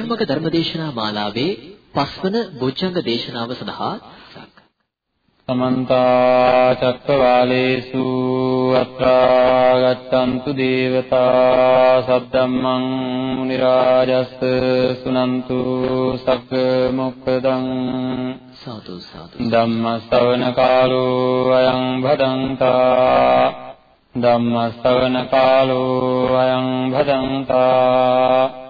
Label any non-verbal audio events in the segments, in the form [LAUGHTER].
නිවන් මාර්ග ධර්මදේශනා මාලාවේ පස්වන බොජ්ජංග දේශනාව සඳහා සමන්ත චක්කවාලේසු අත්‍රා ගච්ඡන්තු දේවතා සද්දම්මං මුනි රාජස් සුනන්තු සග්ග මොක්ඛදං සාදු සාදු ධම්ම ශ්‍රවණ කාලෝ අයං භදංතා ධම්ම ශ්‍රවණ කාලෝ අයං භදංතා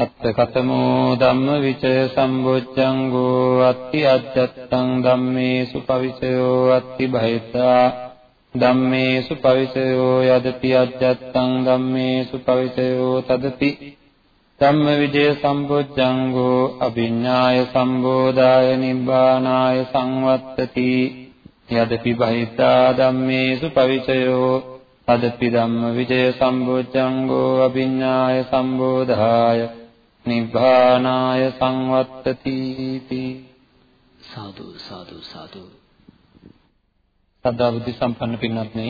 අත්තකතමෝ ධම්ම විචය සම්බොච්චංගෝ අත්ති අජ්ජත්තං ධම්මේසු පවිචයෝ අත්ති බහිතා ධම්මේසු පවිචයෝ යදති අජ්ජත්තං ධම්මේසු පවිචයෝ තදති ධම්ම විජය සම්බොච්චංගෝ අභිඤ්ඤාය සම්බෝධාය නිබ්බානාය සංවත්තති යදපි බහිතා ධම්මේසු පවිචයෝ තදපි ධම්ම විජය සම්බොච්චංගෝ අභිඤ්ඤාය සම්බෝධාය නිබ්බානාය සංවත්තති සාදු සාදු සාදු සදා බුද්ධ සම්පන්න පින්වත්නි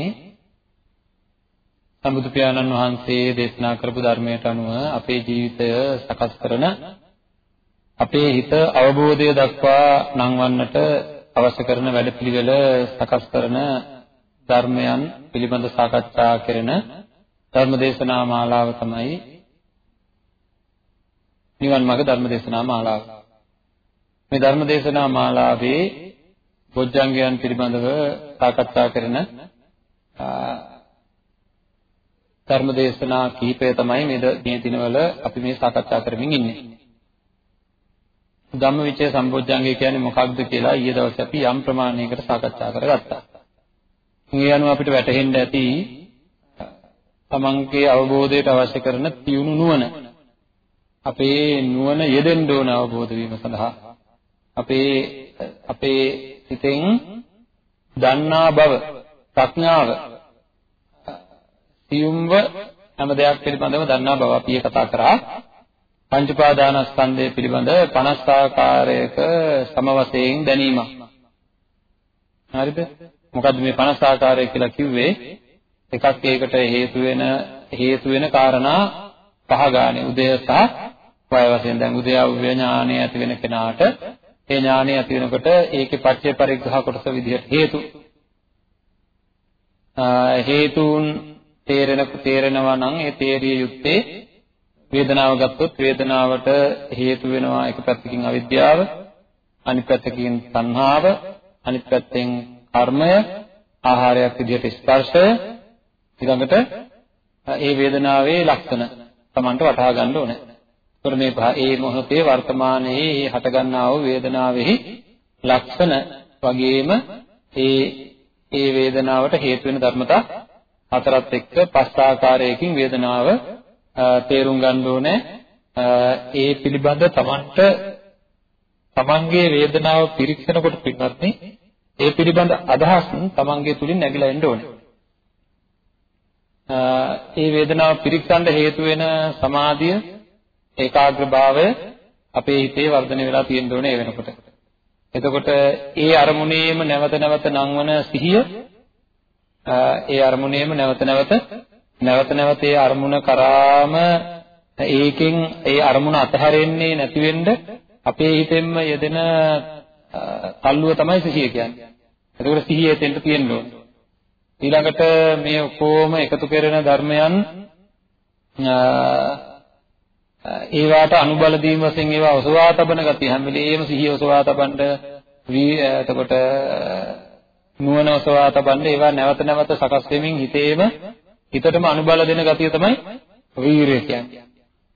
සම්බුදු පියාණන් වහන්සේ දේශනා කරපු ධර්මයට අනුව අපේ ජීවිතය සකස් කරන අපේ හිත අවබෝධය දක්වා නංවන්නට අවශ්‍ය කරන වැඩපිළිවෙල සකස් කරන ධර්මයන් පිළිබඳ සාකච්ඡා කරන ධර්මදේශනා මාලාව තමයි නිවන් මාර්ග ධර්ම දේශනා මාලාව. මේ ධර්ම දේශනා මාලාවේ බොජ්ජංගයන් පිළිබඳව සාකච්ඡා කරන ධර්ම දේශනා කිහිපය තමයි මේ මේ දිනවල අපි මේ සාකච්ඡා කරමින් ඉන්නේ. ධම්මවිචය සම්බොජ්ජංගය කියන්නේ මොකක්ද කියලා ඊයේ දවසේ අපි යම් ප්‍රමාණයකට සාකච්ඡා කරගත්තා. මේ අනුව අපිට වැටහෙන්න ඇති තමන්ගේ අවබෝධයට අවශ්‍ය කරන තියුණු නුවණ අපේ නුවණ යෙදෙන්න ඕන අවබෝධ වීම සඳහා. අපේ අපේ හිතෙන් දන්නා බව ප්‍රඥාව සියුම්ව හැම දෙයක් පිළිබඳව දන්නා බව අපි කතා කරා. පංච පාදානස්කන්ධය පිළිබඳ 50 ආකාරයක සමවසයෙන් දැනීමක්. හරිද? මොකද්ද මේ 50 ආකාරය කියලා කිව්වේ? එකක් ඒකට හේතු වෙන හේතු වෙන කාරණා පහ ගානේ උදය සහ වය වශයෙන් දැන් උද්‍යාව ඥානය ඇති වෙන කෙනාට ඒ ඥානය ඇති වෙනකොට ඒකේ පත්‍ය පරිග්‍රහ කොටස විදිහට හේතු. හේතුන් තේරෙන තේරෙනවා නම් ඒ තේරිය යුත්තේ වේදනාව ගත්තොත් වේදනාවට හේතු වෙනවා එක පැත්තකින් අවිද්‍යාව අනිත් පැත්තකින් සංහාව අනිත් පැත්තෙන් කර්මය ආහාරයක් විදිහට ස්පර්ශය. ඊළඟට ඒ වේදනාවේ ලක්ෂණ. Tamanට වටහා ගන්න ඕනේ ඒතර මේ ඒ මොහොතේ වර්තමානයේ හටගන්නා වූ වේදනාවෙහි ලක්ෂණ වගේම ඒ ඒ වේදනාවට හේතු වෙන ධර්මතා හතරත් එක්ක පස් ආකාරයකින් වේදනාව තේරුම් ගන්න ඕනේ ඒ පිළිබඳ තමන්ට තමන්ගේ වේදනාව පිරික්සනකොට පින්වත්නි ඒ පිළිබඳ අදහස් තමන්ගේ තුලින් නැగిලා එන්න ඕනේ. ඒ වේදනාව පිරික්සන්න හේතු වෙන සමාධිය ඒකාග්‍රභාවය අපේ හිතේ වර්ධනය වෙලා තියෙන්න ඕනේ ඒ වෙනකොට. එතකොට ඒ අරමුණේම නැවත නැවත නංවන සිහිය ඒ අරමුණේම නැවත නැවත නැවත නැවත ඒ අරමුණ කරාම ඒකෙන් ඒ අරමුණ අතහැරෙන්නේ නැති වෙන්න අපේ හිතෙන්ම යෙදෙන තල්ලුව තමයි සිහිය කියන්නේ. එතකොට සිහිය එතෙන්ට තියෙන්න ඕනේ. ඊළඟට මේ ඔක්කොම එකතු කරන ධර්මයන් ඒවාට අනුබල දීම වශයෙන් ඒවා ඔසවා තබන ගතිය හැම වෙලේම සිහිය ඔසවා තබන්න එතකොට නුවණ ඔසවා තබන්න ඒවා නැවත නැවත සකස් වෙමින් හිතේම හිතටම අනුබල දෙන ගතිය තමයි වීරිය කියන්නේ.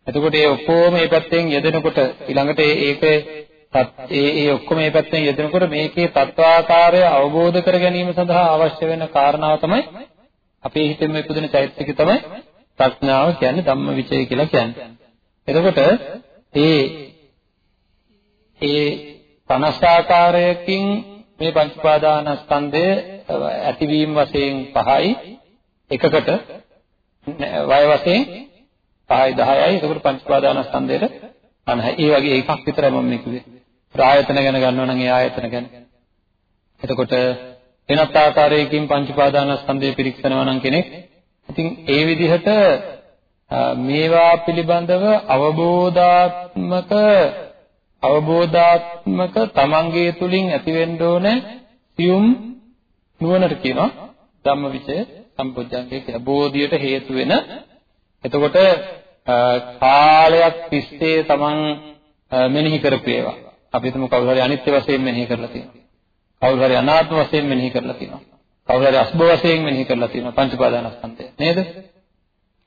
එතකොට ඒ ඔක්කොම මේ පැත්තෙන් යෙදෙනකොට ඊළඟට ඒක ඒ ඒ ඔක්කොම මේ පැත්තෙන් යෙදෙනකොට මේකේ තත්වාකාරය අවබෝධ කර ගැනීම සඳහා අවශ්‍ය වෙන කාරණාව තමයි අපේ හිතෙන් ඉපදුන චෛත්‍යක තමයි ප්‍රඥාව කියන්නේ ධම්ම විචය කියලා කියන්නේ. එතකොට ඒ ඒ 50 ආකාරයකින් මේ පංච උපාදානස්කන්ධය ඇතිවීම වශයෙන් 5යි එකකට වය වශයෙන් 5යි 10යි එතකොට පංච උපාදානස්කන්ධයට 50යි. ඒ වගේ එකක් විතරයි මම මේ කිව්වේ. ආයතන ගැන ගන්නවා නම් ඒ ආයතන ගැන. එතකොට වෙනත් ආකාරයකින් පංච උපාදානස්කන්ධය පිරික්සනවා නම් කෙනෙක් ඉතින් ඒ විදිහට මේවා පිළිබඳව අවබෝධාත්මක අවබෝධාත්මක තමන්ගේ තුලින් ඇතිවෙන්න ඕන සියුම් නුවණට කියනවා ධම්මවිචය සම්පොඥංගය කියලා. බෝධියට හේතු වෙන එතකොට කාලයක් තිස්සේ තමන් මෙනෙහි කරපු ඒවා. අපි හිතමු කවුරු හරි අනිත්‍ය වශයෙන් මෙනෙහි කරලා තියෙනවා. කවුරු හරි අනාත්ම වශයෙන් මෙනෙහි කරලා තියෙනවා. කවුරු හරි අසුභ වශයෙන් මෙනෙහි කරලා තියෙනවා පංච පාදානස්කන්ධය. නේද?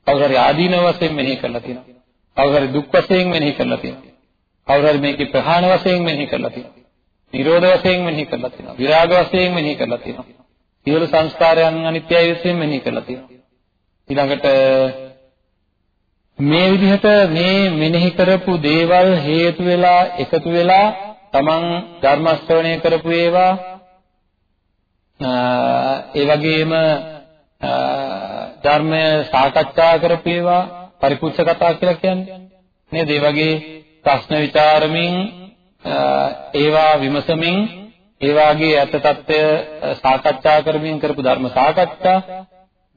කවුරු හරි ආදීන වශයෙන් මෙනෙහි කරලා තියෙනවා. කවුරු හරි දුක් වශයෙන් මෙනෙහි කරලා තියෙනවා. කවුරු හරි මේකේ ප්‍රහාණ වශයෙන් මෙනෙහි කරලා තියෙනවා. නිරෝධ වශයෙන් මෙනෙහි කරලා තියෙනවා. විරාග වශයෙන් මෙනෙහි කරලා තියෙනවා. සියලු සංස්කාරයන් අනිත්‍යයි වශයෙන් මෙනෙහි කරලා තියෙනවා. ඊළඟට මේ විදිහට මේ මෙනෙහි කරපු දේවල් හේතු වෙලා එකතු වෙලා තමන් ධර්ම ශ්‍රවණය කරපු ඒවා ඒ වගේම ධර්මය සාකච්ඡා කරපු ඒවා පරිපූර්ණ කතා කියලා කියන්නේ නේද? ඒ වගේ ප්‍රශ්න විචාරමින් ඒවා විමසමින් ඒ වාගේ අත తত্ত্বය සාකච්ඡා කරමින් කරපු ධර්ම සාකච්ඡා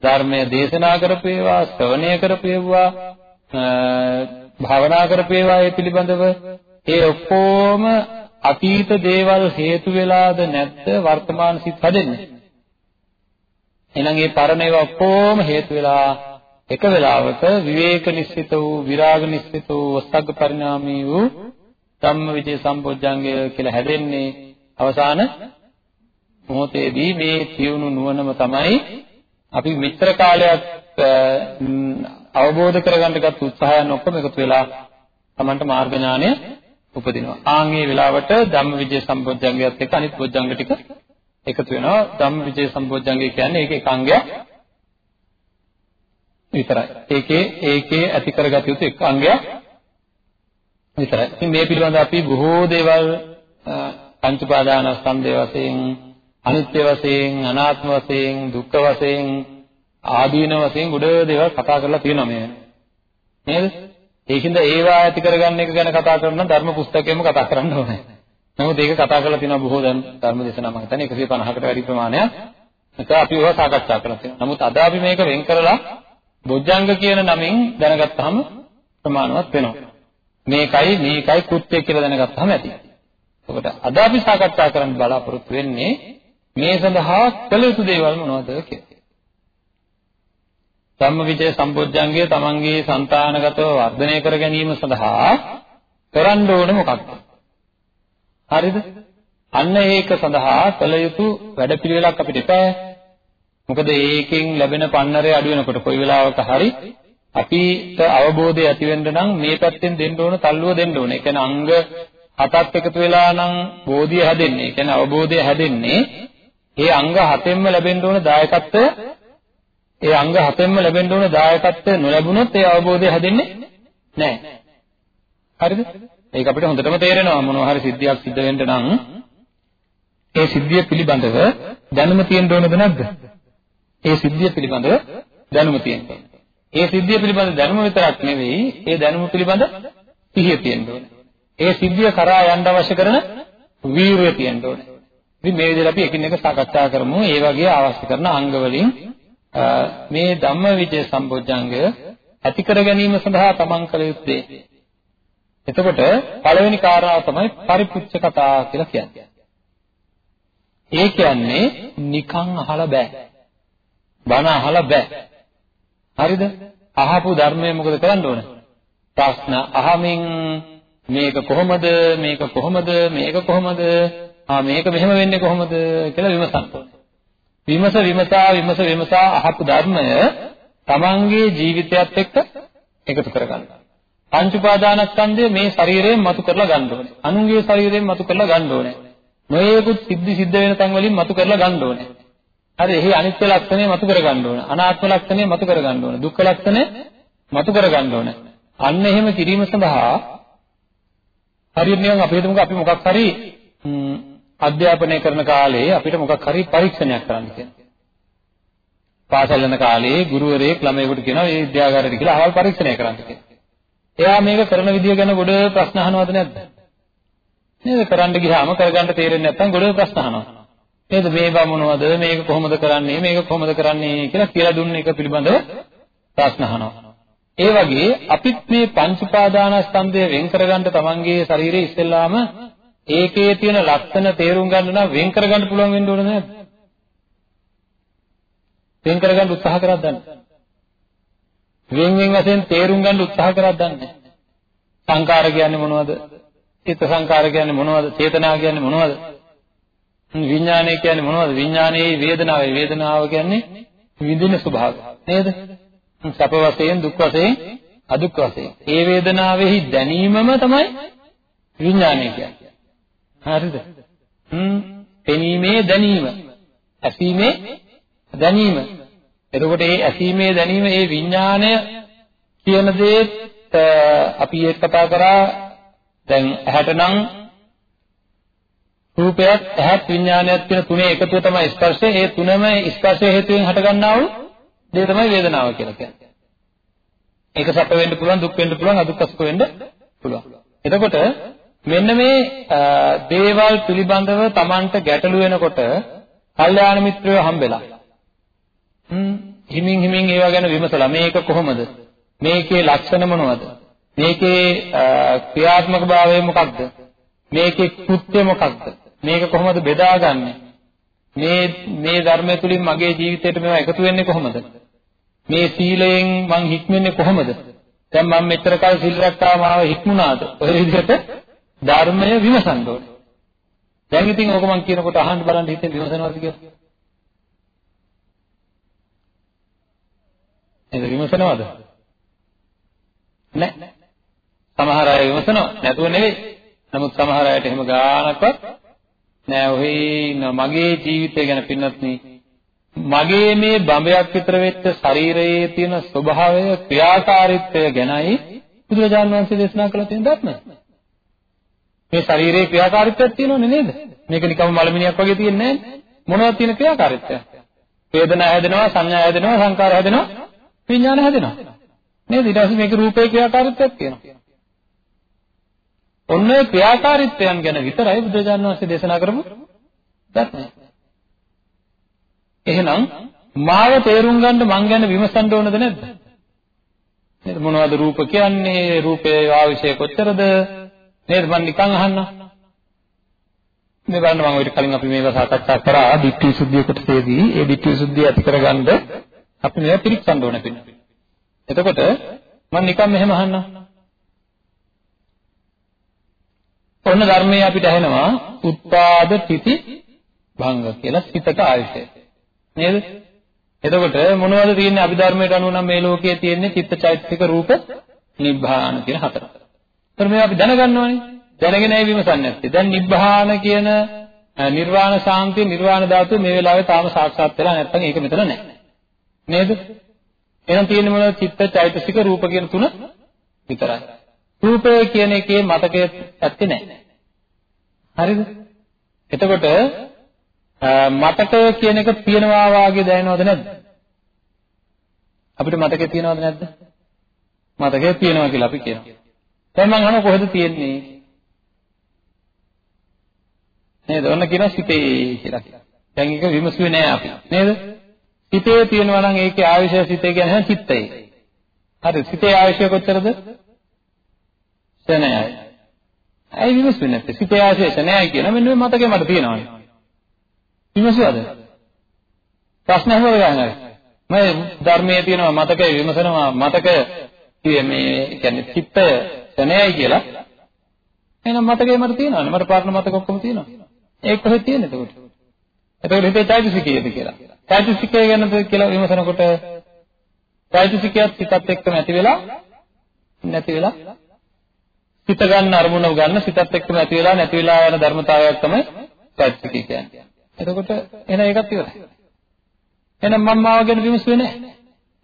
ධර්මය දේශනා කරපු ඒවා ශ්‍රවණය කරපු ඒවා භාවනා කරපු ඒවා ඒ පිළිබඳව. ඒ ඔක්කොම අතීත දේවල් හේතු වෙලාද නැද්ද වර්තමාන සිත් හදෙන්නේ. එහෙනම් මේ පරණ ඒවා ඔක්කොම හේතු වෙලා එක වෙලාවක විවේක නිස්සිත වූ විරාග නිස්සිත වූ වස්සග්ග පරිණාමී වූ ධම්මවිචේ සම්පෝඥංගය කියලා හැදෙන්නේ අවසාන මොහොතේදී මේ තියුණු නුවණම තමයි අපි මෙතර කාලයක් අවබෝධ කරගන්න ගත් උත්සාහයන් ඔක්කොම එකතු වෙලා Tamanට මාර්ග ඥානය උපදිනවා. ආන්ගේ වෙලාවට ධම්මවිජය සම්පෝඥංගයත් එක්ක අනිත් පොඥංග ටික එකතු වෙනවා. ධම්මවිජය සම්පෝඥංගය කියන්නේ ඒක එක අංගයක් විතරයි. ඒකේ ඒකේ ඇති කරගත යුතු එක් අංගයක් විතරයි. ඉතින් මේ පිළිබඳව අපි බොහෝ දේවල් පංච උපාදානස්කන්ධය වශයෙන් අනිත්‍ය වශයෙන් අනාත්ම වශයෙන් දුක්ඛ වශයෙන් ආදීන වශයෙන් ගොඩ දේවල් කතා කරලා තියෙනවා මේ නේද? ඒකින්ද ඒවා ඇති කරගන්න එක ගැන කතා කරන ධර්ම පුස්තකයෙම කතා කරන්න ඕනේ. නමුත් ඒක කතා කරලා තියෙනවා බොහෝ දැන් ධර්ම දේශනා මම හිතන්නේ 150කට වැඩි ප්‍රමාණයක්. ඒක අපි ඒවා සාකච්ඡා කරලා තියෙනවා. නමුත් අද අපි මේක වෙන් කරලා බොජ්ජංග කියන නමින් දැනගත්තාම ප්‍රමාණවත් වෙනවා. මේකයි මේකයි කෘත්‍ය කියලා දැනගත්තාම ඇති. එතකොට අද අපි සාකච්ඡා කරන්න බලාපොරොත්තු වෙන්නේ මේ සඳහා කළ යුතු දේවල් මොනවද කියලා. ධම්මවිචේ සම්බොජ්ජංගය තමන්ගේ సంతානගතව වර්ධනය කර ගැනීම සඳහා කරන්න ඕන මොකක්ද? හරිද? අන්න ඒක සඳහා කළ යුතු වැඩපිළිවෙලක් අපිට එපා. මොකද ඒකෙන් ලැබෙන පන්නරය අඩු වෙනකොට කොයි වෙලාවක හරි අපිට අවබෝධය ඇති වෙන්න නම් මේ පැත්තෙන් දෙන්න ඕන තල්ලුව දෙන්න ඕන. ඒ කියන්නේ අංග හතක් එකතු වෙලා නම් බෝධිය හැදෙන්නේ. ඒ කියන්නේ අවබෝධය හැදෙන්නේ. ඒ අංග හතෙන්ම ලැබෙන්න ඕන දායකත්වය ඒ අංග හතෙන්ම ලැබෙන්න ඕන දායකත්වය නොලැබුණොත් ඒ අවබෝධය හැදෙන්නේ නැහැ. හරිද? ඒක අපිට හොඳටම තේරෙනවා මොනවා හරි සිද්ධියක් සිද්ධ වෙන්න නම් ඒ සිද්ධිය පිළිබඳව දැනුම තියෙන්න ඕනද නැද්ද? ඒ සිද්ධිය පිළිබඳව දැනුම තියෙන්න ඕන. ඒ සිද්ධිය පිළිබඳ දැනුම විතරක් නෙවෙයි, ඒ දැනුම පිළිබඳ සිහිය තියෙන්න ඕනේ. ඒ සිද්ධිය කරා යන්න අවශ්‍ය කරන වීරිය තියෙන්න ඕනේ. ඉතින් මේ විදිහට අපි එකින් එක සාකච්ඡා කරමු. ඒ වගේ අවශ්‍ය කරන අංග වලින් මේ ධම්මවිජය සම්බොජ්ජංගය ඇති කර ගැනීම සඳහා තමන් කළ යුත්තේ. එතකොට පළවෙනි කාරණාව තමයි පරිපුච්ඡ කතා කියලා කියන්නේ. ඒ කියන්නේ නිකන් අහලා බෑ. බණ අහලා බෑ. හරිද? අහපු ධර්මය මොකද කරන්න ඕන? ප්‍රශ්න අහමින් මේක කොහොමද මේක කොහොමද මේක කොහොමද ආ මේක මෙහෙම වෙන්නේ කොහොමද කියලා විමසන්න විමස විමසා විමස විමසා අහපු ධර්මය තමන්ගේ ජීවිතයත් එක්ක එකතු කරගන්න. පංච උපාදානස්කන්ධය මේ ශරීරයෙන් මතු කරලා ගන්න ඕනේ. අනුන්ගේ ශරීරයෙන් මතු කරලා ගන්න ඕනේ. නොයේකුත් සිද්ධි සිද්ධ වෙන තැන් වලින් මතු කරලා ගන්න ඕනේ. හරි එහි අනිත්‍ය ලක්ෂණය මතු කර ගන්න ඕන. අනාත්ම ලක්ෂණය මතු කර ගන්න ඕන. දුක්ඛ ලක්ෂණය මතු කර ගන්න ඕන. අන්න එහෙම කිරීම සඳහා හරියට නිකන් අපි හිතමුකෝ අපි මොකක් හරි අධ්‍යාපනය කරන කාලේ අපිට මොකක් හරි පරීක්ෂණයක් කරන්න කියලා. පාසල් යන කාලේ ගුරුවරයෙක් ළමයෙකුට කියනවා මේ විද්‍යාගාරයට කියලා අහවල් පරීක්ෂණය කරන්න කියලා. එයා මේක කරන විදිය ගැන ගොඩ ප්‍රශ්න අහනවද නැද්ද? නේද? කරන්න ගියාම කරගන්න තේරෙන්නේ නැත්නම් ගොඩ ප්‍රශ්න අහනවා. නේද? මේ බා මොනවද? මේක කොහොමද කරන්නේ? මේක කොහොමද කරන්නේ කියලා කියලා දුන්න එක පිළිබඳව ප්‍රශ්න අහනවා. ඒ වගේ අපිත් මේ පංච උපාදානස්කන්ධය වෙන් කරගන්න තමන්ගේ ශරීරයේ ඉස්සෙල්ලාම ඒකේ තියෙන ලක්ෂණ තේරුම් ගන්න නම් වෙන් කරගන්න පුළුවන් වෙන්න ඕනේ නේද? වෙන් කරගන්න උත්සාහ කරක් දන්නේ. වෙන් වෙන් වශයෙන් තේරුම් ගන්න උත්සාහ කරක් දන්නේ. සංකාර කියන්නේ මොනවද? චිත්ත සංකාර කියන්නේ මොනවද? චේතනා කියන්නේ මොනවද? විඥානය කියන්නේ මොනවද? විඥානයේ වේදනාවයි වේදනාව කියන්නේ විඳින ස්වභාවය. නේද? සැප වශයෙන් දුක් වශයෙන් අදුක් වශයෙන්. ඒ වේදනාවෙහි දැනීමම තමයි විඥානය කියන්නේ. හරිද? හ්ම් පෙනීමේ දැනීම. ඇසීමේ දැනීම. එතකොට මේ ඇසීමේ දැනීම ඒ විඥානය කියන දේ අපි ඒක කතා කරා දැන් ඇහැට නම් රූපයත් ඇහත් විඥානයත් කියන තුනේ එකතුව තමයි ස්පර්ශය. ඒ තුනම ස්පර්ශය හේතුවෙන් හටගන්නා වූ දේ තමයි වේදනාව කියලා කියන්නේ. ඒක සැප වෙන්න පුළුවන්, දුක් වෙන්න පුළුවන්, අදුක්ඛ සුඛ වෙන්න පුළුවන්. එතකොට මෙන්න මේ දේවල් පිළිබඳව Tamanට ගැටලු වෙනකොට කල්යාණ මිත්‍රයෝ හම්බෙලා. හ්ම් හිමින් හිමින් ඒවා ගැන විමසලා මේක කොහොමද? මේකේ ලක්ෂණ මොනවද? මේකේ ක්‍රියාත්මක භාවය මොකක්ද? මේකේ කෘත්‍ය මොකක්ද? මේක කොහොමද බෙදාගන්නේ? මේ මේ ධර්මය තුලින් මගේ ජීවිතයට මේවා එකතු වෙන්නේ කොහොමද? මේ සීලයෙන් මං හික්මන්නේ කොහොමද? දැන් මම මෙච්චර කල් සිල් රැක්කා මාව හික්මුණාද? ඔය විදිහට ධර්මය විමසන්න ඕනේ. දැන් ඉතින් ඕක මං කියනකොට අහන්න බලන්න හිතෙන් විමසනවාද කියලා. නේද විමසනවද? නැහැ. සමහර අය විමසනවා නැතුව නෙවෙයි. නමුත් සමහර අයට එහෙම ගානක්වත් නෑ ඔහේ මගේ ජීවිතය ගැන පින්නත් මගේ මේ බඹයක් විතර වෙච්ච ශරීරයේ තියෙන ස්වභාවය ක්‍රියාකාරීත්වය ගැනයි බුදුරජාණන් වහන්සේ දේශනා කළ තියෙන ධර්ම. මේ ශරීරයේ ක්‍රියාකාරීත්වයක් තියෙනවනේ නේද? මේක නිකම්ම මලමිනියක් වගේ තියෙන්නේ නෑනේ. මොනවද තියෙන ක්‍රියාකාරීත්වය? වේදනා හැදෙනවා, සංඥා හැදෙනවා, සංකාර හැදෙනවා, විඥාන හැදෙනවා. නේද? ඊට පස්සේ මේකේ රූපේ ක්‍රියාකාරීත්වයක් තියෙනවා. ඔන්න ඒ ක්‍රියාකාරීත්වයන් ගැන විතරයි බුදුරජාණන් වහන්සේ දේශනා කරපු ධර්මය. එහෙනම් මාව තේරුම් ගන්න මං ගැන විමසන්න ඕනද නැද්ද? නේද මොනවද රූප කියන්නේ? රූපයේ ආවිෂය කොච්චරද? නේද මං නිකන් අහන්නම්. මේ බලන්න මම ඔය කලින් අපි මේවා සාකච්ඡා කරා ditthi සුද්ධිය කොටසේදී ඒ ditthi සුද්ධිය ඇති කරගන්න අපි මේවා පිළික්සන්න ඕන පින්න. එතකොට මම නිකන් මෙහෙම අහන්නම්. ඔන්න ධර්මයේ අපිට ඇහෙනවා උත්පාද තිති භංග කියලා සිතක ආයුෂය. නේද? එතකොට මොනවද තියෙන්නේ අභිධර්මයට අනුව නම් මේ ලෝකයේ තියෙන්නේ චිත්තචෛතසික රූප නිබ්බාන කියන හතර. ඒතර මේවා අපි දැනගන්න ඕනේ. දැනගෙනයි විමසන්නේ නැත්තේ. දැන් නිබ්බාන කියන නිර්වාණ ශාන්තිය නිර්වාණ ධාතුව මේ වෙලාවේ තාම සාක්ෂාත් වෙලා නැත්නම් ඒක මෙතන නැහැ. නේද? එහෙනම් තියෙන්නේ මොනවද චිත්තචෛතසික රූප කියන තුන විතරයි. රූපය කියන එකේ මතකය ඇත්තේ නැහැ. හරිද? එතකොට මතකය කියන එක තියනවා වාගේ දැනෙනවද නැද්ද? අපිට මතකය තියනවද නැද්ද? මතකය තියනවා කියලා අපි කියනවා. දැන් මම අහනවා කොහෙද තියෙන්නේ? නේද? ඔන්න කියනවා සිතේ කියලා. දැන් ඒක විමසුවේ නෑ අපි. නේද? සිතේ තියෙනවා නම් ඒකේ ආයශය සිතේ කියන්නේ චිත්තය. හරි සිතේ ආයශය කොච්චරද? ශනයයි. ඇයි විමසුවේ නැත්තේ? සිතේ ආශේෂ නැහැ කියන මෙන්න මේ මතකේ මට තියෙනවානේ. විමසුවද? ප්‍රශ්න අහුව ගන්නයි. මම ධර්මයේ තියෙනවා මතකේ විමසනවා මතකය මේ කියන්නේ චිත්තය ශනයයි කියලා. එහෙනම් මතකේ මට තියෙනවානේ. මට පාරණ මතක ඔක්කොම තියෙනවා. ඒක කොහෙද තියෙන්නේ එතකොට? එතකොට හිතේ චෛතසිකයේද කියලා. චෛතසිකය ගැනද කියලා විමසනකොට චෛතසිකයත් සිතත් එක්කම ඇති වෙලා නැති වෙලා සිත ගන්න අරමුණ ගන්න සිතත් එක්කම ඇති වෙලා නැති වෙලා යන ධර්මතාවයක් තමයි චෛතසිකය කියන්නේ. එතකොට එහෙනම් ඒකත් ඉවරයි. එහෙනම් මම මාව ගැන විමසුවේ නැහැ.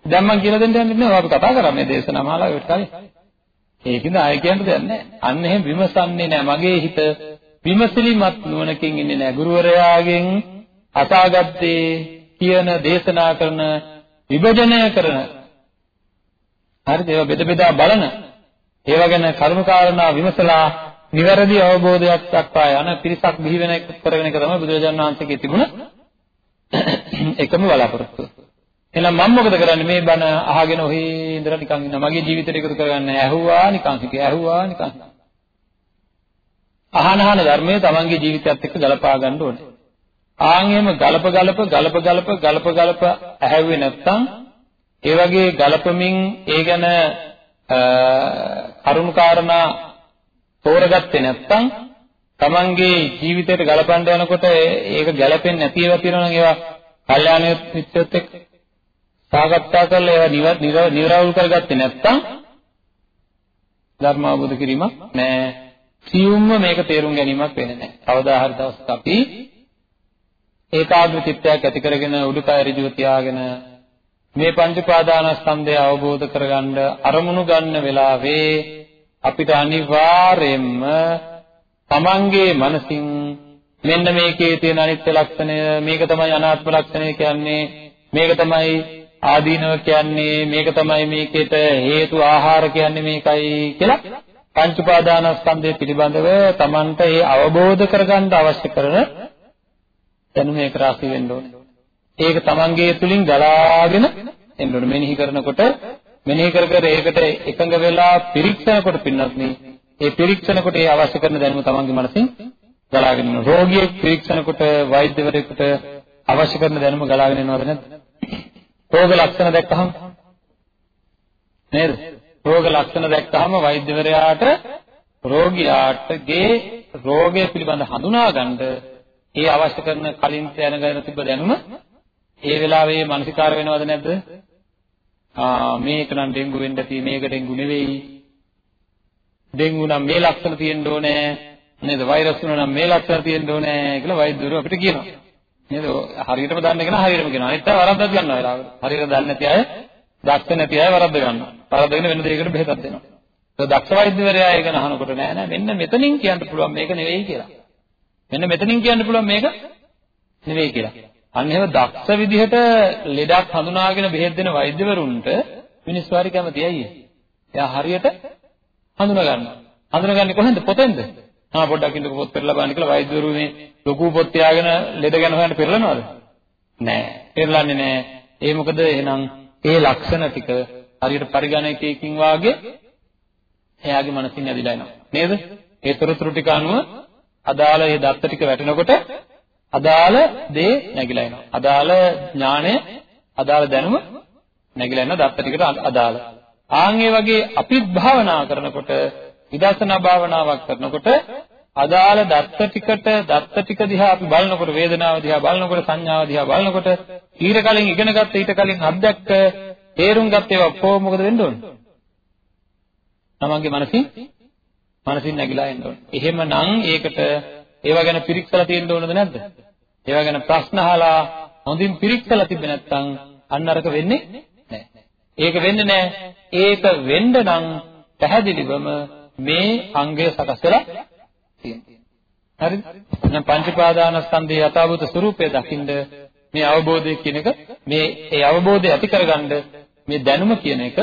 දැන් මම කියලා දෙන්න යන්නේ නැහැ. අපි කතා කරා මේ දේශනා මාලාවේ කලින්. ඒකින්ද ආයෙ කියන්න දෙයක් නැහැ. අන්න එහෙම විමසන්නේ නැහැ. මගේ හිත විමසිලිමත් නුවණකින් ඉන්නේ නැහැ. ගුරුවරයාගෙන් අසාගත්තේ කියන දේශනා කරන විභජනය කරන හරිද ඒවා බෙද බෙදා බලන ඒවා ගැන කරුණාකාරණා විමසලා නිවැරදි අවබෝධයක් දක්වා යන පිරිසක් බිහි වෙන එක කරගෙන එක තමයි බුදුරජාණන් වහන්සේගේ තිබුණ [COUGHS] එකම බලාපොරොත්තුව. එහෙනම් මම මොකද කරන්නේ? මේ බණ අහගෙන ඔහේ ඉඳලා නිකන් ඉන්න මගේ ජීවිතේට එකතු කරගන්න ඇහුවා නිකන් හිටිය ඇහුවා නිකන්. අහන අහන ධර්මයේ තමන්ගේ ජීවිතයත් එක්ක ගලපා ගන්න ඕනේ. ආන් එහෙම ගලප ගලප ගලප ගලප ගලප ගලප ඇහැව්වේ නැත්තම් ඒ වගේ ගලපමින් ඒ ගැන කරුණු කාරණා තෝරගත්තේ නැත්තම් තමන්ගේ ජීවිතයට ගලපන්න යනකොට ඒක ගැලපෙන්නේ නැති ඒවා තියෙනවා නම් ඒවා කල්යාණ මිත්‍රත් එක්ක සාකච්ඡා කරලා ඒවා නිරවුල් කරගත්තේ නැත්තම් ධර්ම අවබෝධ කිරීමක් නෑ. සියුම්ම මේක තේරුම් ගැනීමක් වෙන්නේ නෑ. කවදා හරි දවසක අපි ඒකාග්‍ර චිත්තයක් ඇති කරගෙන උඩුකය ඍජුව තියාගෙන මේ පංච පාදානස්කන්ධය අවබෝධ කරගන්න අරමුණු ගන්න වෙලාවේ අපිට අනිවාර්යයෙන්ම තමන්ගේ මනසින් මෙන්න මේකේ තියෙන අනිත්‍ය ලක්ෂණය මේක තමයි අනාත්ම ලක්ෂණය කියන්නේ මේක තමයි ආදීනව කියන්නේ මේක තමයි මේකේට හේතු ආහාර කියන්නේ මේකයි කියලා පංච උපාදානස්කන්ධය පිළිබඳව තමන්ට ඒ අවබෝධ කරගන්න අවශ්‍ය කරන දැනුම ඒක රාශී වෙන්න ඕනේ. ඒක තමන්ගේ තුලින් ගලාගෙන එන්න ඕනේ. මෙනෙහි කරනකොට මෙනෙහි කර කර ඒකට එකඟ වෙලා පිරික්සනකොට පින්නත් නේ. ඒ පිරික්සනකොට ඒ අවශ්‍ය කරන දැනුම තමන්ගේ මනසින් ගලාගෙන යනවා. රෝගියෙක් පිරික්සනකොට වෛද්‍යවරයෙකුට අවශ්‍ය කරන දැනුම ගලාගෙන එනවද නැද්ද? රෝග ලක්ෂණ දැක්කහම නේද? රෝග ලක්ෂණ දැක්කහම වෛද්‍යවරයාට රෝගියාටගේ රෝගය පිළිබඳ හඳුනා ගන්න ඒ අවශ්‍ය කරන කලින් දැනගෙන තිබ්බ දැනුම ඒ වෙලාවේ මානසිකාර වෙනවද නැද්ද? ආ මේක නම් ඩෙන්ගු වෙන්න ඇති මේක ඩෙන්ගු නෙවෙයි. ඩෙන්ගු නම් මේ ලක්ෂණ තියෙන්න ඕනේ. නේද? වෛරස් වුණා නම් මේ ලක්ෂණ තියෙන්න ඕනේ කියලා වෛද්‍යවරු අපිට කියනවා. නේද? හරියටම දන්න කෙනා හරියටම කියනවා. අනිත් අය වරද්දක් ගන්නවා වෙලාවට. හරියට දන්නේ නැති අය, දක්ෂ නැති අය වරද්ද ගන්නවා. වරද්දගෙන වෙන දෙයකට බෙහෙතක් දෙනවා. ඒක දක්ෂ වෛද්‍යවරයා ඒක අහනකොට නෑ නෑ මෙන්න මෙතනින් කියන්න පුළුවන් මේක නෙවෙයි කියලා. මෙන්න මෙතනින් කියන්න පුළුවන් මේක නෙවෙයි කියලා. අන්න එහෙම දක්ෂ විදිහට ලෙඩක් හඳුනාගෙන බෙහෙත් දෙන වෛද්‍යවරුන්ට මිනිස් වාරි කැමති ඇයි? එයා හරියට හඳුනා ගන්නවා. හඳුනාගන්නේ කොහෙන්ද? පොතෙන්ද? ආ පොඩ්ඩක් ඉන්නකො පොත් පෙරලා බලන්න කියලා වෛද්‍යවරු මේ ලොකු පොත් තියාගෙන ලෙඩ ගැන හොයන්න පෙරලනවද? නෑ. පෙරලන්නේ නෑ. ඒ මොකද එහෙනම් ඒ ලක්ෂණ ටික හරියට පරිගණකයකින් වාගේ එයාගේ මනසින් ඇදිලා එනවා. නේද? ඒ තොරතුරු ටික අනුව අදාළ ඒ දත්ත ටික වැටෙනකොට අදාළ දේ නැగిලා එනවා. අදාළ ඥාණය, අදාළ දැනුම නැగిලා එන දත්ත ටිකට අදාළ. ආන් ඒ වගේ අපිත් භාවනා කරනකොට විදර්ශනා භාවනාවක් කරනකොට අදාළ දත්ත ටිකට දත්ත ටික දිහා අපි බලනකොට වේදනාව දිහා බලනකොට සංඥාව දිහා බලනකොට ඊට කලින් ඉගෙන ගත්ත ඊට කලින් අත්දැක්ක තේරුම් ගත්ත ඒවා කොහොම මොකද වෙන්න ඕන? තමන්ගේ මනසින් මනසින් නැగిලා එන්න ඕන. එහෙමනම් ඒකට ඒවා ගැන පිරික්සලා තියෙන්න ඕනද නැද්ද? ඒවා ගැන ප්‍රශ්න අහලා හොඳින් පිරික්සලා තිබ්බේ නැත්නම් අන්න අරක වෙන්නේ නැහැ. ඒක වෙන්නේ නැහැ. ඒක වෙන්න නම් පැහැදිලිවම මේ අංගය සකස් වෙලා තියෙනවා. හරිද? දැන් පංච පාදානස්කන්ධයේ යථාභූත ස්වરૂපය දකින්ද මේ අවබෝධය කියන එක මේ ඒ අවබෝධය ඇති කරගන්න මේ දැනුම කියන එක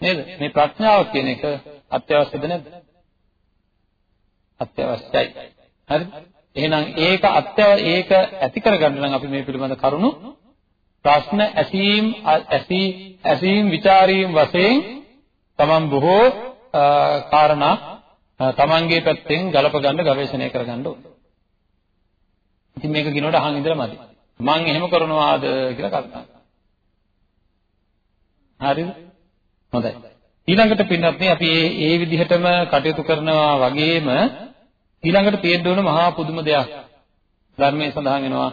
නේද? මේ ප්‍රඥාව කියන එක අත්‍යවශ්‍යද නැද්ද? අත්‍යවශ්‍යයි. හරිද? එහෙනම් ඒක අත්‍යව ඒක ඇති කරගන්න නම් අපි මේ පිළිබඳ කරුණු ප්‍රශ්න ඇසීම් ඇසී ඇසීම් ਵਿਚාරීම් වශයෙන් තමන් බොහෝ කාරණා තමන්ගේ පැත්තෙන් ගලප ගන්න ගවේෂණය කරගන්න ඕනේ. ඉතින් මේක කිනෝට අහන් ඉඳලා මදි. මං එහෙම කරනවාද කියලා කල්පනා කරනවා. හරිද? හොඳයි. ඊළඟට පින්නත් අපි මේ ඒ විදිහටම කටයුතු කරනවා වගේම ඊළඟට තියෙන්න ඕන මහා පුදුම දෙයක් ධර්මයේ සඳහන් වෙනවා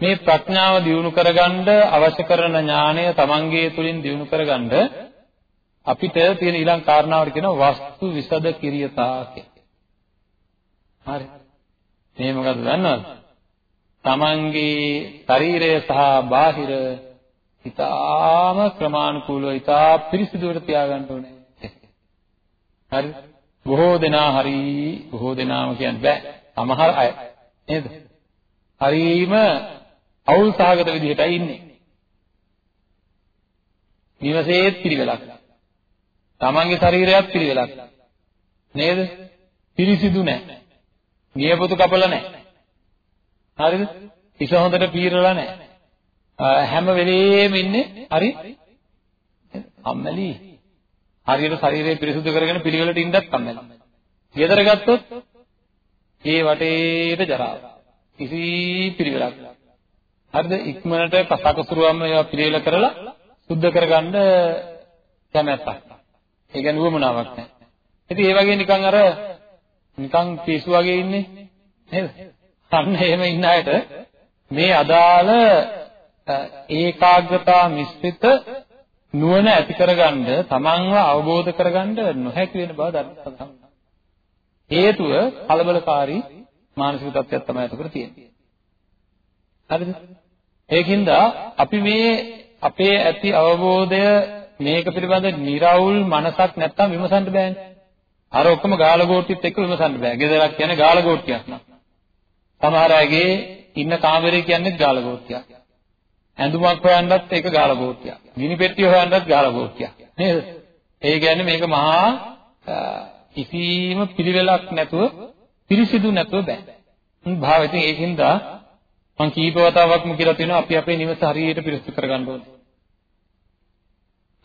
මේ ප්‍රඥාව දියුණු කරගන්න අවශ්‍ය කරන ඥානය තමන්ගේ තුලින් දියුණු කරගන්න අපිට තියෙන ඊළඟ කාරණාවට කියනවා වස්තු විසද කිරියතා කියලා. හරි. මේ මොකද්ද දන්නවද? තමන්ගේ ශරීරය සහ බාහිර ඊටාම ක්‍රමානුකූලව ඊටා පිරිසිදුවට තියාගන්න ඕනේ. හරි බොහෝ දෙනා හරි බොහෝ දෙනාම කියන්න බෑ සමහර අය නේද හරීම අවුල් සහගත විදිහටයි ඉන්නේ නිවසේත් පිළිවෙලක් තමන්ගේ ශරීරයත් පිළිවෙලක් නේද පිරිසිදු නැහැ නියපොතු කපලා නැහැ හරිද ඉස හොඳට පීරලා නැහැ හැම වෙලේම ඉන්නේ හරි අම්මලි හරියට ශරීරය පිරිසුදු කරගෙන පිළිවෙලට ඉන්නත් කම්මැලි. ගෙදර ගත්තොත් ඒ වටේට ජරාව. කිසි පිළිවෙලක් නැහැ. හරිද? ඉක්මනට කසකසුරුවම ඒවා පිළිවෙල කරලා සුද්ධ කරගන්න කැමැත්තක්. ඒ කියන්නේ උවමනාවක් නැහැ. ඉතින් ඒ වගේ නිකන් අර නිකන් පිස්සු වගේ ඉන්නේ නේද? අන්න එහෙම ඉන්න අයට මේ අදාළ ඒකාග්‍රතා මිශ්‍රිත නුවණ ඇති කරගන්න තමන්ව අවබෝධ කරගන්න නොහැකි වෙන බව දන්නවා. හේතුව කලබලකාරී මානසික තත්ත්වයක් තමයි අතකට තියෙන්නේ. හරිද? ඒකින්ද අපි මේ අපේ ඇති අවබෝධය මේක පිළිබඳ निराවුල් මනසක් නැත්තම් විමසන්න බෑනේ. අර ඔක්කොම ගාලගෝට්ටිත් එක්ක විමසන්න බෑ. ගෙදරක් කියන්නේ ගාලගෝට්ටියක් නා. සමහර අයගේ ඉන්න කාමරේ කියන්නේ ගාලගෝට්ටියක්. ඇඳුමක් හොයන්නත් ඒක ගාලගෝට්ටියක්. ගිනි පෙට්ටිය හොයන්නත් ගාලගෝට්ටියක්. නේද? ඒ කියන්නේ මේක මහා කිසිම පිළිවෙලක් නැතුව පිරිසිදු නැතුව බෑ. භාවිතින් ඒකින්ද මං කීප වතාවක්ම කියලා තියෙනවා අපි අපේ නිවස හරියට පිරිසිදු කරගන්න ඕනේ.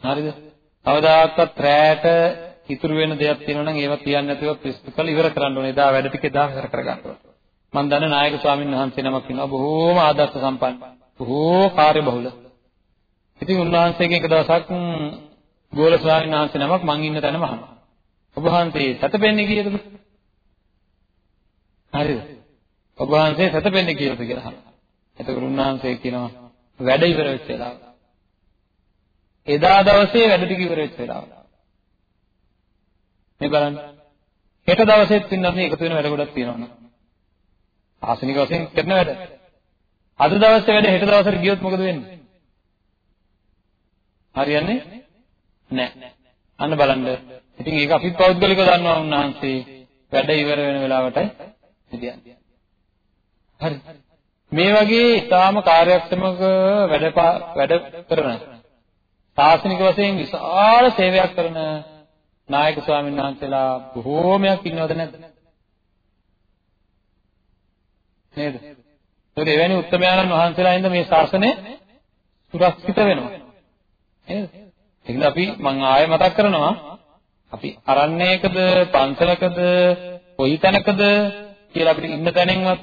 හරිද? කවදාකවත් රැට ඉතුරු වෙන දෙයක් තියෙනවා නම් ඒවා තියන්නේ නැතුව පිරිසිදු කරලා ඉවර කරන්න ඕනේ. එදා වැඩ ටික එදා ඉවර කරගන්න ඕනේ. මම දන්න නායක ස්වාමීන් වහන්සේ නමක් ඉන්නවා බොහෝම ආදර්ශ සම්පන්න. බොහෝ කාර්ය බහුල. ඉතින් උන්වහන්සේගෙන් එක දවසක් ගෝල ස්වාමීන් වහන්සේ නමක් මං ඉන්න තැනම අහනවා. ඔබ වහන්සේ සතපෙන්නේ කීයද? හරිද? ඔබ වහන්සේ සතපෙන්නේ කීයද කියලා අහනවා. එතකොට උන්වහන්සේ කියනවා වැඩ ඉවර වෙච්ච වෙලාව. එදා දවසේ වැඩ ටික ඉවර වෙච්ච වෙලාව. මේ බලන්න. හෙට දවසෙත් පින්නත් එකතු වෙන වැඩ ගොඩක් තියෙනවා. ආසනික වශයෙන් කරන වැඩ. අද දවසේ වැඩ හෙට දවසට ගියොත් මොකද වෙන්නේ? හරියන්නේ නැහැ. අන්න බලන්න. ඉතින් ඒක අපිත් පෞද්ගලිකව දන්නවා උන්වහන්සේ වැඩ ඉවර වෙන වෙලාවටයි ඉදියන්නේ. හරි. මේ වගේ ඊටාම කාර්යක්ෂමක වැඩ වැඩ කරන සාසනික වශයෙන් විශාල සේවයක් කරන නායක ස්වාමීන් වහන්සේලා බොහෝමයක් ඉන්නවද නැද්ද? නේද? ඒකට එවැනි උත්තමයන්න් වහන්සේලා ඉඳ මේ ශාසනය සුරක්ෂිත වෙනවා. නේද? ඒකද අපි මම ආයෙ මතක් කරනවා අපි අරණ්‍යයකද පන්සලකද කොයි තැනකද කියලා අපිට ඉන්න තැනින්වත්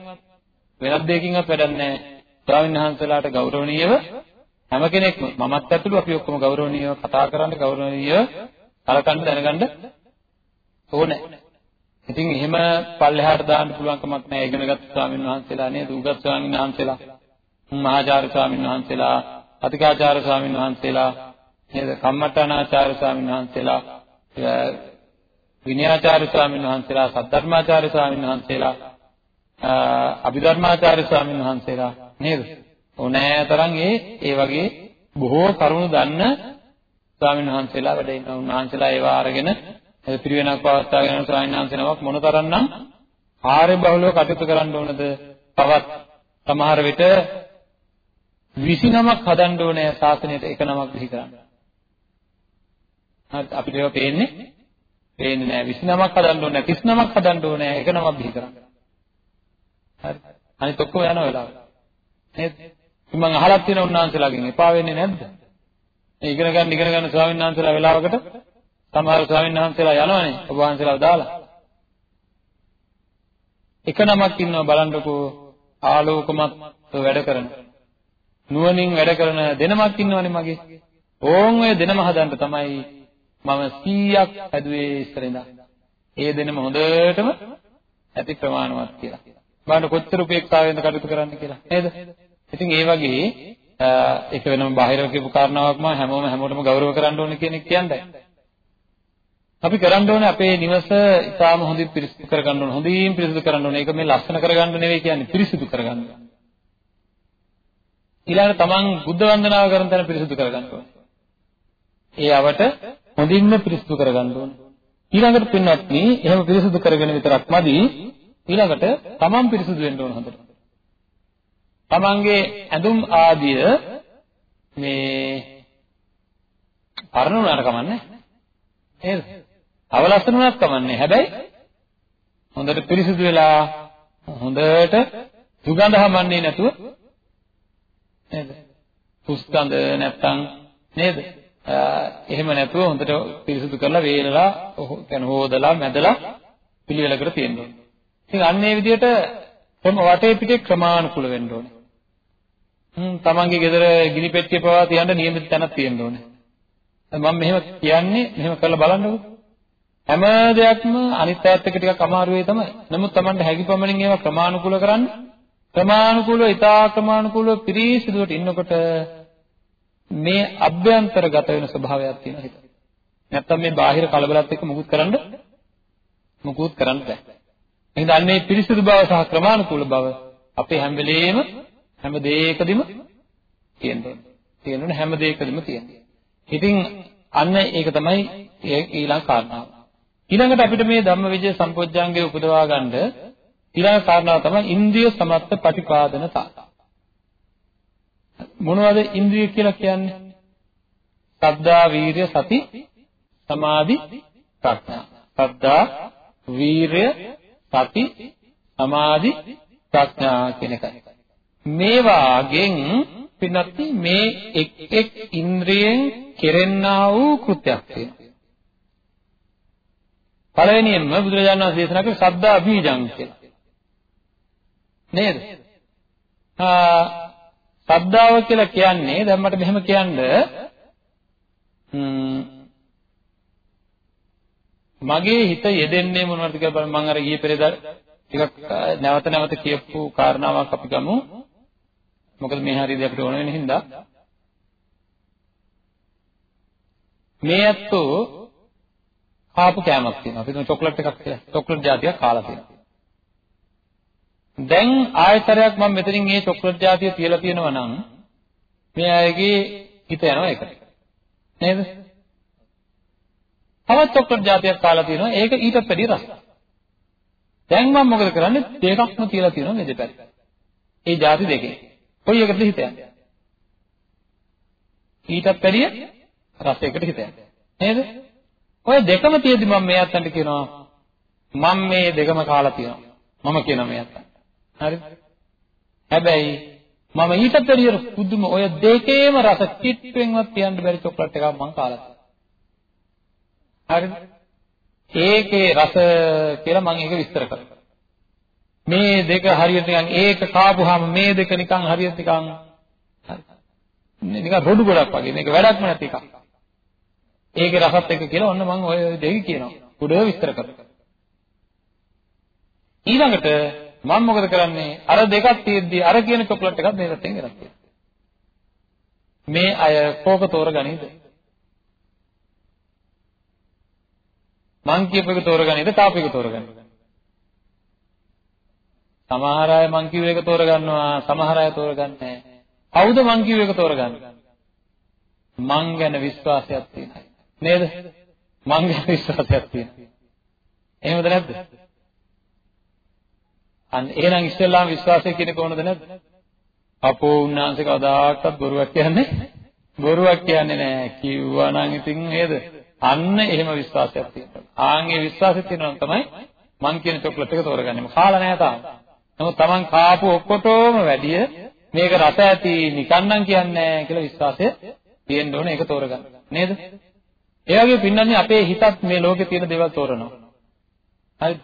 වෙනත් දෙයකින්වත් වැඩක් නැහැ. ස්වාමීන් වහන්සේලාට ගෞරවණීයව හැම කෙනෙක්ම මමත් ඇතුළු අපි ඔක්කොම ගෞරවණීයව කතා කරන්න ගෞරවණීයව කලකන්න දැනගන්න ඕනේ. ඉතින් එහෙම පල්ලෙහාට දාන්න පුළුවන් කමක් නැහැ. ඉගෙනගත් ස්වාමීන් වහන්සේලා නේද? උගත් ස්වාමීන් වහන්සේලා මහාචාර්ය ස්වාමීන් වහන්සේලා අතිකාචාර්ය ස්වාමීන් වහන්සේලා නේද? කම්මඨානාචාර්ය ස්වාමීන් වහන්සේලා විනයාචාර්ය ස්වාමීන් වහන්සේලා සද්ධර්මාචාර්ය ස්වාමීන් වහන්සේලා අභිධර්මාචාර්ය ස්වාමීන් වහන්සේලා නේද? ඕනෑ තරම් ඒ ඒ වගේ බොහෝ කරුණු දන්න ස්වාමීන් වහන්සේලා වැඩ ඉන්නවා උන්වහන්සේලා ඒවා අරගෙන පිරිවෙනක් පවත්වාගෙන යන ස්වාමීන් වහන්සේ නමක් මොනතරම්නම් කාර්ය බහුලව කටයුතු කරන්න ඕනද තවත් සමහර විට 20 නමක් හදන්න ඕනේ ශාසනයට එක නමක් බිහි කරන්න. හරි අපිට ඒවා පේන්නේ පේන්නේ නැහැ 20 නමක් හදන්න ඕනේ 30 නමක් හදන්න ඕනේ එක නමක් බිහි කරන්න. හරි අනිත් ඔක්කොම යන වෙලාව. නේද? මම අහලක් තියෙන උන්වහන්සේලාගෙන් එපා වෙන්නේ නැද්ද? මේ ඉගෙන ගන්න ඉගෙන ගන්න ස්වාමීන් වහන්සේලා වෙලාවකට සමහර ස්වාමීන් වහන්සේලා යනවනේ ඔබ වහන්සේලාව දාලා. එක නමක් ඉන්නවා බලන්නකෝ ආලෝකමත් වැඩ කරන. නුවණින් වැඩ කරන දෙනමක් ඉන්නවනේ මගේ. ඕන් ඔය දෙනම හදන්න තමයි මම 100ක් හැදුවේ ඉස්සර ඉඳන්. ඒ දෙනම හොඳටම ඇති ප්‍රමාණවත් කියලා. බලන්න කොච්චර උපේක්ෂාවෙන්ද කටයුතු කරන්න කියලා. නේද? ඉතින් ඒ වගේ ඒක වෙනම බාහිරව කියපු කාරණාවක් මම හැමෝම හැමෝටම ගෞරව කරන්න ඕනේ කියන එක කියන්නේ. අපි කරන්න ඕනේ අපේ නිවස ඉතාම හොඳින් පිරිසිදු කරගන්න ඕනේ. හොඳින් පිරිසිදු කරන්න ඕනේ. ඒක මේ ලස්සන කරගන්න නෙවෙයි කියන්නේ පිරිසිදු කරගන්න. ඊළඟට තමන් බුද්ධ වන්දනාව කරන තැන පිරිසිදු කරගන්න ඕනේ. ඒ අවට හොඳින්ම පිරිසිදු කරගන්න ඕනේ. ඊළඟට පින්වත්නි එහෙම පිරිසුදු කරගෙන විතරක් මදි ඊළඟට තමන් පිරිසුදු වෙන්න ඕන හොඳට. තමන්ගේ ඇඳුම් ආදිය මේ පරණ උනාට කමන්නේ නේද? අවලස්සන උනාත් කමන්නේ. හැබැයි හොඳට පිරිසිදු වෙලා හොඳට සුගඳ හමන්නේ නැතුව නේද? පුස්කඳ නැත්තම් නේද? එහෙම නැතුව හොඳට පිරිසිදු කරලා වේලලා කියන්නේ හොදලා මැදලා පිළිවෙලකට තියෙන්න ඕනේ. ඉතින් අන්න ඒ විදිහට කොහොම වටේ පිටේ ක්‍රමානුකූල වෙන්න ඕනේ. හ්ම් තමන්ගේ ගෙදර ගිනි පෙට්ටිය පවා තියන්න නියමිත තැනක් තියෙන්න ඕනේ. මම මෙහෙම කියන්නේ මෙහෙම කරලා බලන්නකෝ. හැම දෙයක්ම අනිත් පැත්ත එක ටිකක් අමාරු වෙයි තමයි. නමුත් Tamanට හැකි පමණින් ඒවා ක්‍රමානුකූල කරන්න. ක්‍රමානුකූලව, ඊටා ක්‍රමානුකූලව පිරිසිදුවට ඉන්නකොට මේ අභ්‍යන්තරගත වෙන ස්වභාවයක් තියෙනවා හිත. නැත්තම් මේ බාහිර කලබලත් එක්ක මුකුත් කරන්න මුකුත් කරන්න බෑ. එහෙනම් අන්නේ පිරිසිදු බව සහ ක්‍රමානුකූල බව අපේ හැම වෙලේම හැම දෙයකදීම තියෙනවා. තියෙනුනේ හැම දෙයකදීම තියෙනවා. ඉතින් අන්න ඒක තමයි ඊළඟ කාරණාව. ඊළඟට අපිට මේ ධම්මවිජය සම්පෝඥාංගය උපදවා ගන්න ඊළඟ කාරණාව තමයි ඉන්ද්‍රිය සමත්ත පටිපාදනතා. මොනවද ඉන්ද්‍රිය කියලා කියන්නේ? සද්ධා, වීර්ය, සති, සමාධි, ප්‍රඥා. සද්ධා, වීර්ය, සති, සමාධි, ප්‍රඥා කියන එකයි. මේ වාගෙන් පින්නත් මේ එක් එක් ඉන්ද්‍රියෙන් කෙරෙන්නා වූ කෘත්‍යයක් තියෙනවා. පළවෙනියෙන්ම බුදුරජාණන් වහන්සේ දේශනා කළේ සද්දා බීජං කියලා. නේද? ආ සද්දාව කියලා කියන්නේ දැන් මට මෙහෙම කියන්න මගේ හිත යෙදෙන්නේ මොනවද කියලා බලන්න මම අර ගියේ පෙරේද ටිකක් නැවත නැවත කියපු කාරණාවක් අපි ගමු මොකද මේ හරියදී අපිට ඕන වෙන හින්දා මේ ඇත්තෝ කාපු කෑමක් තියෙනවා. අපි හිතමු චොක්ලට් එකක් කියලා. චොක්ලට් జాතියක් කාලා තියෙනවා. දැන් ආයතරයක් මම මෙතනින් මේ චොක්ලට් జాතිය තියලා තියෙනවා නම් මේ අයගේ හිත යනවා ඒකට. නේද? තවත් චොක්ලට් జాතියක් කාලා තියෙනවා. ඒක ඊටත් වැඩිය රසයි. දැන් මම මොකද කරන්නේ? දෙකක්ම තියලා තියෙනවා මේ දෙපැත්තට. ඒ ಜಾති දෙකේ. කොයි එකටද හිත යන්නේ? ඊටත් වැඩිය රසයකට හිත යන්නේ. නේද? ඔය දෙකම තියෙදි මම මේ අතන්ට කියනවා මම මේ දෙකම කාලා තියෙනවා. මම කියනවා මේ අතන්ට. හරිද? හැබැයි මම ඊටත් වැඩිය පුදුම ඔය දෙකේම රස කිට්ටුවෙන්වත් තියන්න බැරි චොක්ලට් එකක් මම කාලා තියෙනවා. හරිද? ඒකේ රස කියලා මම ඒක විස්තර කරනවා. මේ දෙක හරියට නිකන් ඒක කාපුවාම මේ දෙක නිකන් හරියට නිකන් නිකන් රොඩු ගොඩක් වගේ මේක වැඩක්ම නැති එකක්. ඒකේ රසත් එක්ක කියලා ඔන්න මම ඔය දෙක කියනවා. උඩව විස්තර කරනවා. ඊළඟට මම මොකද කරන්නේ? අර දෙකක් තියෙද්දි අර කියන චොක්ලට් එකක් මේ පැත්තෙන් ගෙනත් තියෙනවා. මේ අය කෝක තෝරගනීද? මං කියපු එක තෝරගනීද? තාප එක තෝරගනීද? සමහර අය මං කිව්ව එක තෝරගන්නවා, සමහර අය තෝරගන්නේ නැහැ. කවුද මං කිව්ව එක තෝරගන්නේ? මං ගැන විශ්වාසයක් තියෙන අය. නේද? මං ගැන විශ්වාසයක් තියෙනවා. එහෙමද නැද්ද? අන්න එහෙනම් ඉස්සෙල්ලාම විශ්වාසය කියන කොහොමද නැද්ද? අපෝ උන්නාංශ කවදාකවත් බොරුවක් කියන්නේ බොරුවක් කියන්නේ නැහැ. කිව්වා නම් ඉතින් නේද? අන්න එහෙම විශ්වාසයක් තියෙනවා. ආන් ඒ විශ්වාසය තියෙනවා තමයි මං කියන චොක්ලට් එක තෝරගන්නේ. කාලා නැහැ තාම. නමුත් Taman කාපු ඔක්කොටම වැඩිය මේක රස ඇති නිකන් නම් කියන්නේ නැහැ කියලා විශ්වාසය තියෙන්න ඕනේ ඒක තෝරගන්න. නේද? ඒ වගේ පින්නන්නේ අපේ හිතත් මේ ලෝකේ තියෙන දේවල් තෝරනවා. හරිද?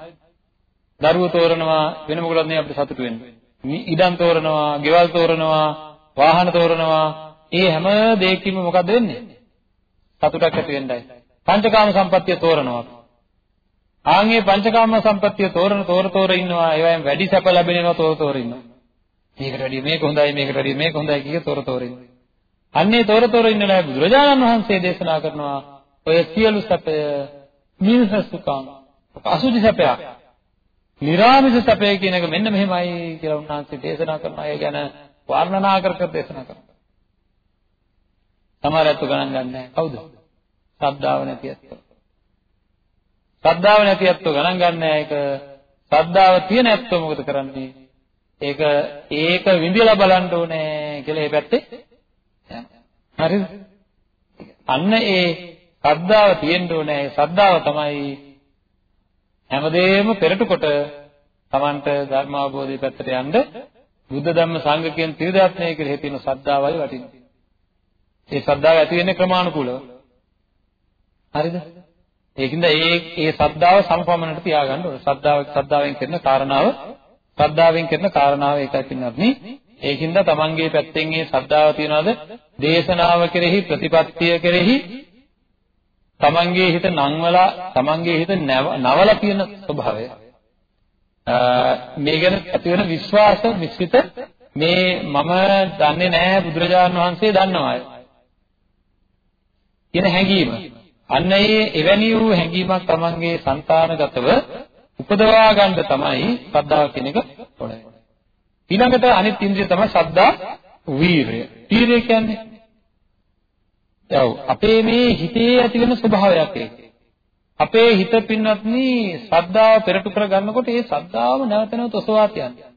දරුවෝ තෝරනවා වෙන මොකටද නේ අපිට සතුටු වෙන්නේ. ඉඩම් තෝරනවා, ගෙවල් තෝරනවා, වාහන තෝරනවා. ඒ හැම දෙයකින්ම මොකද වෙන්නේ? සතුටක් ඇති වෙන්නයි. පංචකාම සම්පත්තිය තෝරනවා. ආන්ගේ පංචකාම සම්පත්තිය තෝරන තෝර තෝර ඉන්නවා. ඒවෙන් වැඩි සැප ලැබෙනවා තෝර තෝර ඉන්නවා. මේකට වැඩිය මේක හොඳයි මේකට වැඩිය මේක හොඳයි කිය තෝර තෝර ඉන්නවා. අන්නේ තෝර තෝර ඉන්න ලෑ බුදුරජාණන් වහන්සේ දේශනා කරනවා ඔය සියලු සැපය මිනිසුකම් අසුචි සැපයක්. නිර්ාමිෂ සැපය කියන එක මෙන්න මෙහෙමයි කියලා උන්වහන්සේ දේශනා කරනවා. ඒ ගැන වර්ණනා කර කර දේශනා කරනවා. සමහර අයත් ගණන් ගන්නෑ. කවුද? ශ්‍රද්ධාව නැති අය. ශ්‍රද්ධාව නැති ඇත්තෝ ගණන් ගන්න ඒක. ශ්‍රද්ධාව තියෙන ඇත්තෝ මොකද කරන්නේ? ඒක ඒක විඳලා බලන්න ඕනේ කියලා ඒ පැත්තේ හරිද? අන්න ඒ ශ්‍රද්ධාව තියෙන්න ඕනේ. ඒ ශ්‍රද්ධාව තමයි හැමදේම පෙරට කොට Tamanට ධර්ම අවබෝධය පැත්තට යන්න බුද්ධ ධම්ම සංඝ කියන ත්‍රිදාත්මය කියලා හේතින ශ්‍රද්ධාවයි වටින්නේ. ඒ ශ්‍රද්ධාව ඇති වෙන්නේ ක්‍රමානුකූලව. හරිද? ඒකින්ද ඒ ඒ ශ්‍රද්ධාව සම්පමණයට තියාගන්න ඕනේ. ශ්‍රද්ධාව ශ්‍රද්ධාවෙන් කරන කාරණාව ශ්‍රද්ධාවෙන් කරන කාරණාව ඒකයි පින්නත් නේ. ඒකින්ද තමන්ගේ පැත්තෙන් මේ ශ්‍රද්ධාව තියනවාද? දේශනාව කෙරෙහි ප්‍රතිපත්තිය කෙරෙහි තමන්ගේ හිත නංවලා තමන්ගේ හිත නවලා තියෙන ස්වභාවය. මේ ගැන ඇති වෙන විශ්වාස විශ්විත මේ මම දන්නේ නැහැ බුදුරජාණන් වහන්සේ දන්නවා කියන හැඟීම. අන්න ඒ එවැනි වූ හැඟීමක් Tamange సంతానගතව උපදවා ගන්න තමයි ශ්‍රද්ධාව කියන එක ඕනේ. ඊළඟට අනිත් ඉන්ද්‍රිය තමයි ශ්‍රද්ධා වීරය. වීරය කියන්නේ ඔව් අපේ මේ හිතේ ඇති වෙන ස්වභාවයක් ඒක. අපේ හිත පින්වත්නි ශ්‍රද්ධාව පෙරටු කර ගන්නකොට ඒ ශ්‍රද්ධාව නැවත නැවත ඔසවා තියන්නේ.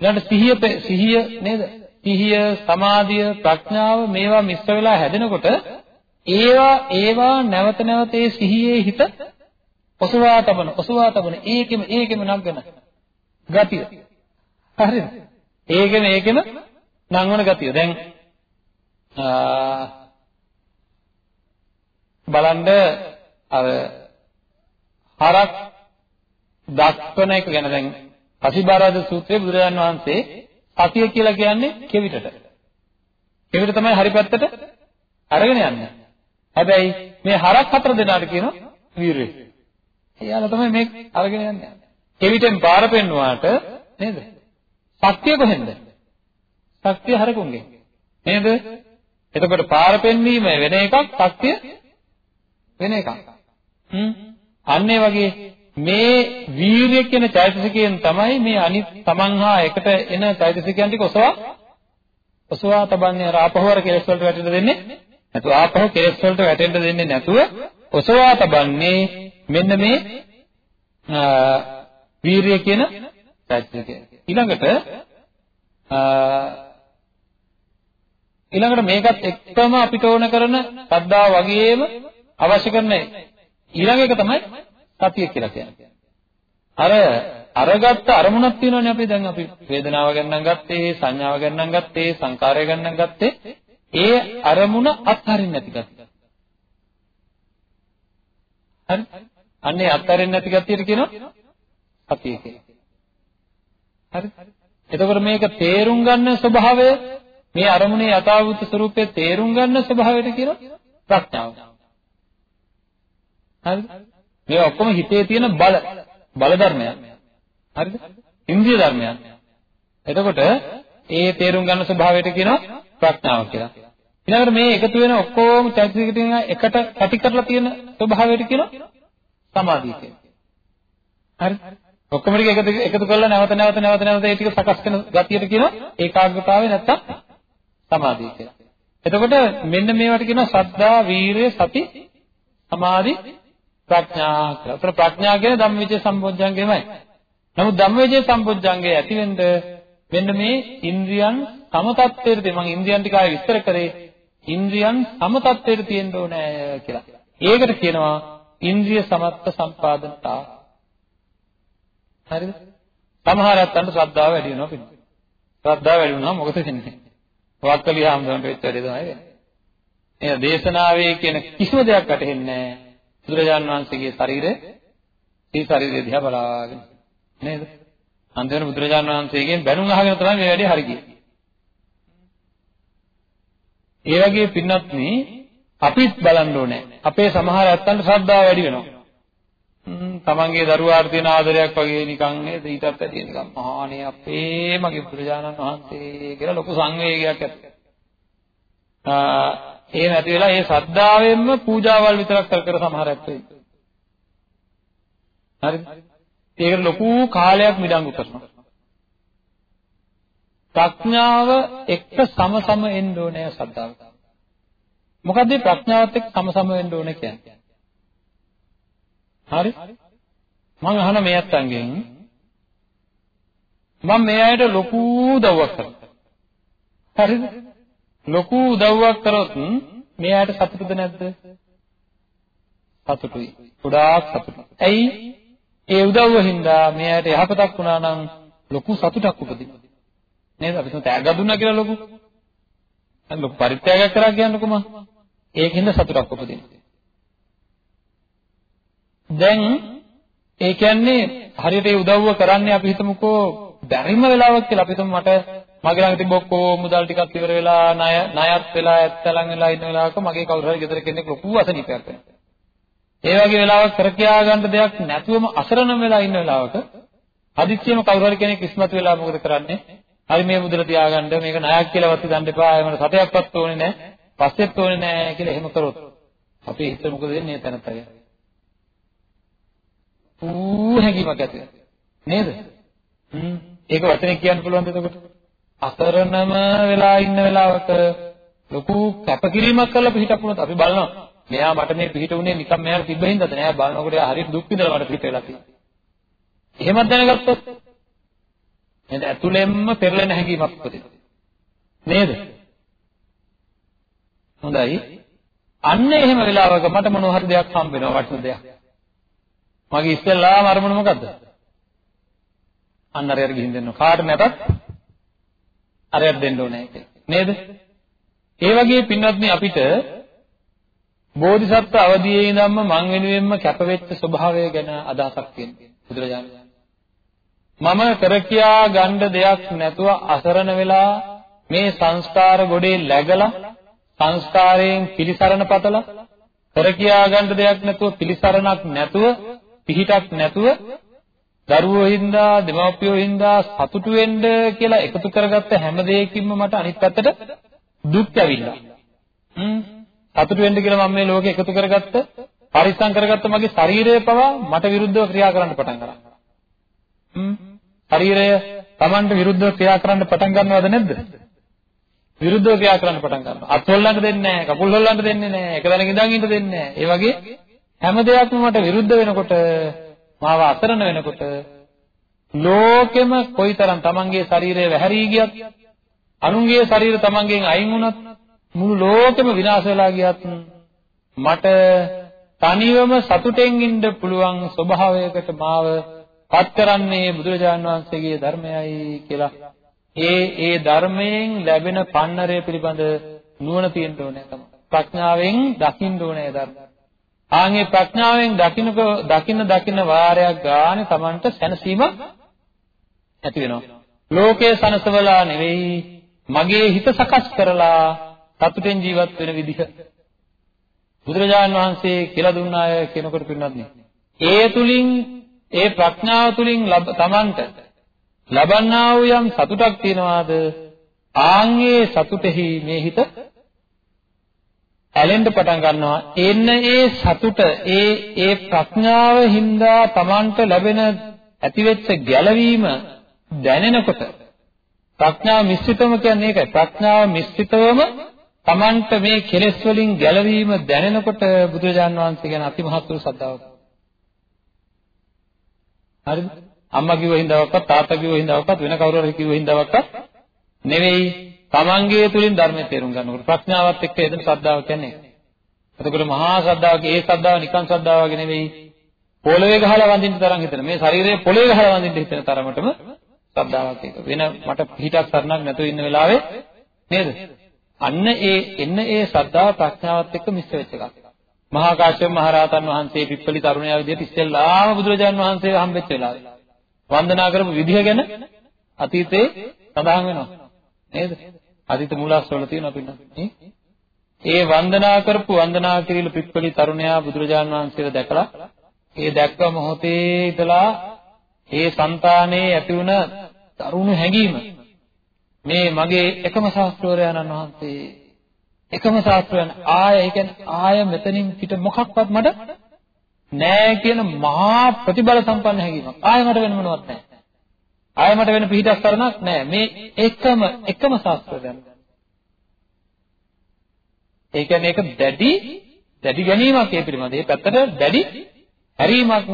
ඊළඟට සිහිය සිහිය නේද? සිහිය, සමාධිය, ප්‍රඥාව මේවා මිශ්‍ර වෙලා හැදෙනකොට ඒවා ඒවා නැවත නැවත ඒ සිහියේ හිත ඔසවා තබන ඔසවා තබන ඒකෙම ඒකෙම නගන ගතිය. හරිද? ඒකෙම ඒකෙම නංවන ගතිය. දැන් බලන්න අර හරක් දක්වන එක ගැන දැන් පසිබාරද සූත්‍රයේ බුදුරජාන් වහන්සේ සතිය කියලා කියන්නේ කෙවිතට. කෙවිත තමයි හරි පැත්තට අරගෙන යන්නේ. හැබැයි මේ හරක් හතර දෙනාට කියනවා වීරය. එයාලා තමයි මේ අරගෙන යන්නේ. කෙවිතෙන් පාර පෙන්නුවාට නේද? ශක්තිය කොහෙන්ද? ශක්තිය හරකුන්ගේ. නේද? එතකොට පාර පෙන්වීම වෙන එකක්, ශක්තිය වෙන එකක්. හ්ම්. අන්න ඒ වගේ මේ වීරිය කියන චෛතසිකයෙන් තමයි මේ අනිත් තමන් හා එකට එන චෛතසිකයන් ටික ඔසවා ඔසවා තබන්නේ අර ආපහුවර කෙලස් වලට වැටෙන්න දෙන්නේ නැතුව ආපහු කෙලස් වලට වැටෙන්න දෙන්නේ නැතුව ඔසවා තබන්නේ මෙන්න මේ වීරිය කියන චෛතසිකය. ඊළඟට ඊළඟට මේකත් එක්කම අපිට ඕන කරන ශ්‍රද්ධාව වගේම අවශ්‍ය කරන ඊළඟ එක තමයි සතිය කියලා කියන්නේ. අර අරගත්ත අරමුණක් තියෙනවනේ අපි දැන් අපි වේදනාව ගැන නම් ගත්තේ සංඥාව ගැන නම් ගත්තේ සංකාරය ගැන නම් ගත්තේ ඒ අරමුණ අත්හරින්න නැති ගැතිය. හරි? අන්නේ අත්හරින්න නැති ගැතියට කියනවා සතිය කියලා. හරි? එතකොට මේක තේරුම් ගන්න ස්වභාවය මේ අරමුණේ යථාභූත ස්වરૂපයේ තේරුම් ගන්න ස්වභාවයට කියනවා ප්‍රඥාව. හරිද? මේ ඔක්කොම හිතේ තියෙන බල බල ධර්මයන්. හරිද? ඉන්ද්‍රිය ධර්මයන්. එතකොට ඒ තේරුම් ගන්න ස්වභාවයට කියනවා ප්‍රඥාව කියලා. ඊළඟට මේ එකතු වෙන ඔක්කොම චෛතසික ටික එකට පැටි කරලා තියෙන ස්වභාවයට කියනවා සමාධිය කියලා. හරිද? ඔක්කොම ටික එකතු එකතු කරලා නැවත නැවත නැවත නැවත ඒ ටික සකස් කරන ගතියට කියනවා ඒකාග්‍රතාවය නැත්තම් සමාධිය කියලා. එතකොට මෙන්න මේවට කියනවා සද්ධා, වීරිය, සති, සමාධි, ප්‍රඥා කියලා. ඒතර ප්‍රඥා කියන්නේ ධම්මවිචේ සම්බොජ්ජංගයමයි. නමුත් ධම්මවිචේ සම්බොජ්ජංගය ඇතිවෙන්න මෙන්න මේ ඉන්ද්‍රියන් සමතත්වයට මම ඉන්ද්‍රියන් ටික ආයෙ විස්තර කරේ ඉන්ද්‍රියන් සමතත්වයට තියෙන්න ඕනේ කියලා. ඒකට කියනවා ඉන්ද්‍රිය සමත්ත සම්පාදනතා. හරිද? සමහර අත්තන්ට ශ්‍රද්ධාව වැඩි වෙනවා පිළිගන්න. ශ්‍රද්ධාව වැඩි වුණාම මොකද වෙන්නේ? වක්කලිය හම්බුනට වෙච්ච වැඩේ තමයි වෙන්නේ. එහෙනම් දේශනාවේ කියන කිසිම දෙයක් වැටහෙන්නේ නැහැ. බුදුරජාන් වහන්සේගේ ශරීරය ඒ ශරීරය දිහා බලාගෙන නේද? අන්තිමට බුදුරජාන් වහන්සේගෙන් බැනුම් අහගෙන තමයි මේ වැඩේ හරි ගියේ. ඒ වගේ පින්වත්නි අපිත් බලන්න ඕනේ. අපේ සමහර ඇත්තන්ට ශ්‍රද්ධාව වැඩි වෙනවා. හ්ම් තමන්ගේ දරුවාට තියෙන ආදරයක් වගේ නිකන් නේද ඊටත් වැඩි නිකන් මහානේ අපේ මගේ බුදුරජාණන් වහන්සේ කියලා ලොකු සංවේගයක් ඇති. ඒ නැති වෙලා ඒ ශ්‍රද්ධාවෙන්ම පූජාවල් විතරක් කර කර සමහර ඇත්තෝ ඉන්නවා. හරිද? ඒකට ලොකු කාලයක් මිඩංගු කරනවා. ප්‍රඥාව එක්ක සමසම එන්න ඕනේ ශ්‍රද්ධාව. මොකද ප්‍රඥාවත් එක්ක සමසම වෙන්න ඕනේ කියන්නේ? හරි? මම අහන මේ අත්තන්ගෙන් මම මේ අයට ලොකු උදව්වක් කරනවා. හරිද? ලොකු උදව්වක් කරොත් මේ අයට සතුටුද නැද්ද? සතුටුයි. ගොඩාක් සතුටුයි. ඇයි? ඒ උදව්ව හින්දා මේ අයට යහපතක් වුණා නම් ලොකු සතුටක් උපදිනවා. නේද? අපි හිතමු තෑග්ගක් දුන්නා කියලා ලොකු. අන්න ලොකු පරිත්‍යාගයක් කරා කියන්නකො මම. ඒකින්ද සතුටක් උපදිනවා. දැන් ඒ කියන්නේ හරියට ඒ උදව්ව කරන්නේ අපි හිතමුකෝ බැරිම වෙලාවක් කියලා අපි හිතමු මට මගේ ළඟ තිබ්බ ඔක්කොම මුදල් ටිකක් ඉවර වෙලා ණය ණයත් වෙලා ඇත්තලන් වෙලා ඉන්න වෙලාවක මගේ කවුරු හරි ගෙදර කෙනෙක් ලොකු අසනීපයක් වෙනවා. ඒ වගේ වෙලාවක් කර කියා ගන්න දෙයක් නැතුවම අසරණ වෙලා ඉන්න වෙලාවක හදිස්සියෙම කවුරු හරි කෙනෙක් ඉස්මතු වෙලා මොකද කරන්නේ? හරි මේ මුදල තියාගන්න මේක ණයක් කියලාවත් හිතන්න එපා. ඒකට සතයක්වත් ඕනේ නැහැ. පස්සෙත් ඕනේ නැහැ කියලා එහෙම කරොත් අපි හිත මොකද වෙන්නේ තැනත්තගේ? ඌ හැඟීමක් ඇති නේද? හ්ම් ඒක වචනේ කියන්න පුළුවන්ද එතකොට? අසරණම වෙලා ඉන්න වෙලාවක ලොකු කැපකිරීමක් කරලා පිටපුණොත් අපි බලනවා. මෙයා මට මේ පිට උනේ නිකන් මෙයාට තිබ්බ හින්දාද නෑ බලනකොට එයා හරියට දුක් විඳලා මට පිට වෙලා තියෙනවා. එහෙමත් දැනගත්තොත් නේද? ඇතුළෙන්ම පෙරලෙන හැඟීමක් උපදිනවා. නේද? හොඳයි. අන්න එහෙම වෙලාවක මට මොනවා හරි දෙයක් හම්බ වෙනවා වටින දෙයක්. මගේ ඉස්සෙල්ලාම අරමුණ මොකද්ද? අන්න අරයට ගිහින් දෙන්න. කාට නැතත් අරයට දෙන්න ඕනේ නේද? ඒ වගේ පින්වත්නි අපිට බෝධිසත්ව අවදියේ ඉඳන්ම මං වෙනුවෙන්ම කැපවෙච්ච ස්වභාවය ගැන අදහසක් තියෙනවා. බුදුරජාණන් මම කර කියා ගන්න දෙයක් නැතුව අසරණ වෙලා මේ සංස්කාර ගොඩේ läගලා සංස්කාරයෙන් පිළිසරණ පතලා කර කියා ගන්න දෙයක් නැතුව පිළිසරණක් නැතුව පිහිටක් නැතුව දරුවෝ හින්දා දෙමව්පියෝ හින්දා සතුටු වෙන්න කියලා එකතු කරගත්ත හැම දෙයකින්ම මට අනිත් පැත්තට දුක් ඇවිල්ලා. හ්ම් සතුටු වෙන්න කියලා මම මේ ලෝකෙ එකතු කරගත්ත පරිස්සම් කරගත්ත මගේ ශරීරය පවා මට විරුද්ධව ක්‍රියා කරන්න පටන් ගන්නවා. හ්ම් ශරීරය Tamanට විරුද්ධව ක්‍රියා කරන්න පටන් ගන්නවද නැද්ද? විරුද්ධව ක්‍රියා කරන්න පටන් ගන්නවා. අත් හොල්ලන්න දෙන්නේ නැහැ, කකුල් හොල්ලන්න දෙන්නේ නැහැ, එක තැනක ඉඳන් ඉන්න දෙන්නේ නැහැ. ඒ වගේ හැම දෙයක්ම මට විරුද්ධ වෙනකොට මාව අසරණ වෙනකොට ලෝකෙම කොයිතරම් තමන්ගේ ශරීරය වැහැරී ගියත් අනුන්ගේ ශරීර තමන්ගෙන් අයින් වුණත් මුළු ලෝකෙම විනාශ වෙලා ගියත් මට තනිවම සතුටෙන් ඉන්න පුළුවන් ස්වභාවයකට මාව පත් කරන්නේ බුදුරජාණන් වහන්සේගේ ධර්මයයි කියලා ඒ ඒ ධර්මයෙන් ලැබෙන පන්නරය පිළිබඳ නුවණ තියෙන්න ඕනේ තමයි ප්‍රඥාවෙන් දකින්න ඕනේ ධර්ම ආන්ගේ ප්‍රඥාවෙන් දකින්නක දකින්න දකින්න වාරයක් ගානේ Tamanට සැනසීමක් ඇති වෙනවා. ලෝකයේ සනසවලා නෙවෙයි මගේ හිත සකස් කරලා සතුටෙන් ජීවත් වෙන විදිහ. බුදුරජාණන් වහන්සේ කියලා දුන්න අය කෙනෙකුට පින්නත් ඒ තුලින් ඒ ප්‍රඥාව තුලින් Tamanට ලබන්නා වූ යම් සතුටක් තියනවාද? ආන්ගේ සතුටෙහි මේ හිත ඇලෙන්න පටන් ගන්නවා. එන්න ඒ සතුට ඒ ඒ ප්‍රඥාව හින්දා Tamanට ලැබෙන ඇතිවෙච්ච ගැළවීම දැනෙනකොට ප්‍රඥාව මිශ්‍රිතවම කියන්නේ ඒකයි. ප්‍රඥාව මිශ්‍රිතවම Tamanට මේ කෙලෙස් වලින් ගැලවීම දැනෙනකොට බුදුරජාන් වහන්සේ ගැන අතිමහත් වූ ශ්‍රද්ධාවක් හරිද අම්මා කිව්ව හින්දාවක්වත් තාත්තා කිව්ව හින්දාවක්වත් වෙන කවුරු හරි කිව්ව හින්දාවක්වත් නෙවෙයි තමන්ගේ තුලින් ධර්මය තේරුම් ගන්නකොට ප්‍රඥාවත් එක්ක එදෙන ශ්‍රද්ධාව කියන්නේ. එතකොට මහා ශ්‍රද්ධාවක ඒ ශ්‍රද්ධාව නිකන් ශ්‍රද්ධාව වගේ නෙවෙයි. පොළවේ ගහලා වඳින්න තරම් හිතන මේ ශරීරයේ පොළවේ ගහලා වඳින්න හිතන තරමටම ශ්‍රද්ධාවක් ඒක. වෙන මට පිටක් සරණක් නැතුව ඉන්න වෙලාවේ නේද? අන්න ඒ එන්න ඒ ශ්‍රද්ධාව ප්‍රඥාවත් එක්ක මිශ්‍ර වෙච්ච එකක්. මහා කාශ්‍යප මහ රහතන් වහන්සේ පිප්පලි තරුණයා විදිහට ඉස්සෙල්ලාම බුදුරජාන් වහන්සේව හම්බෙච්ච වෙලාවේ වන්දනා කරපු විදිහ ගැන අතීතේ සඳහන් වෙනවා. නේද? අදිත මූලාශ්‍රවල තියෙනවා පින්නත් ඒ වන්දනා කරපු වන්දනා කිරීල පිප්පලි තරුණයා බුදුරජාන් වහන්සේව දැකලා ඒ දැක්ක මොහොතේ ඉඳලා ඒ సంతානේ ඇති වුණ තරුණ හැඟීම මේ මගේ එකම ශාස්ත්‍රවරයන්න් වහන්සේ එකම ශාස්ත්‍රයන් ආය ඒ කියන්නේ ආය මෙතනින් පිට මොකක්වත් මට නෑ කියන මහා ප්‍රතිබල සම්පන්න හැඟීමක්. ආය මට වෙන මොනවත් නෑ. ආය මට වෙන පිහිටක් කරනක් නෑ. මේ එකම එකම ශාස්ත්‍රයන් ඒ කියන්නේ ඒක දැඩි දැඩි ගැනීමක් ඒ පිළිබඳ. ඒ පැත්තට දැඩි හැරීමක්.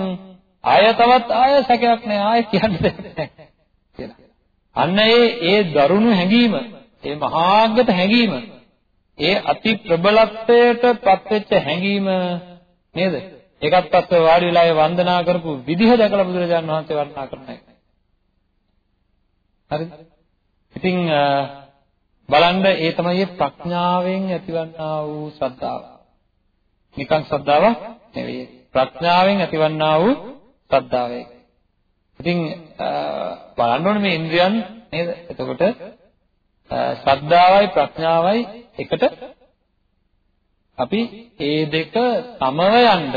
ආය තවත් ආය සැකයක් නෑ. ආය කියන්න දෙයක් නෑ කියලා. අන්න ඒ ඒ දරුණු හැඟීම, ඒ මහාග්ගත හැඟීම, ඒ අති ප්‍රබලත්වයට පත්වෙච්ච හැඟීම නේද? ඒකත් පස්සේ වාඩි වෙලා ඒ වන්දනා කරපු විදිහ දැකලා බුදුරජාණන් වහන්සේ වර්ණනා කරන එක. හරිද? ඉතින් බලන්න ඒ තමයි ප්‍රඥාවෙන් ඇතිවන්නා වූ ශ්‍රද්ධාව. නිකන් ශ්‍රද්ධාවක් නෙවෙයි. ප්‍රඥාවෙන් ඇතිවන්නා වූ ශ්‍රද්ධාව ඒක. ඉතින් බලන්න ඕනේ මේ ඉන්ද්‍රියන් නේද? එතකොට ශ්‍රද්ධාවයි ප්‍රඥාවයි එකට අපි ඒ දෙක සමව යන්න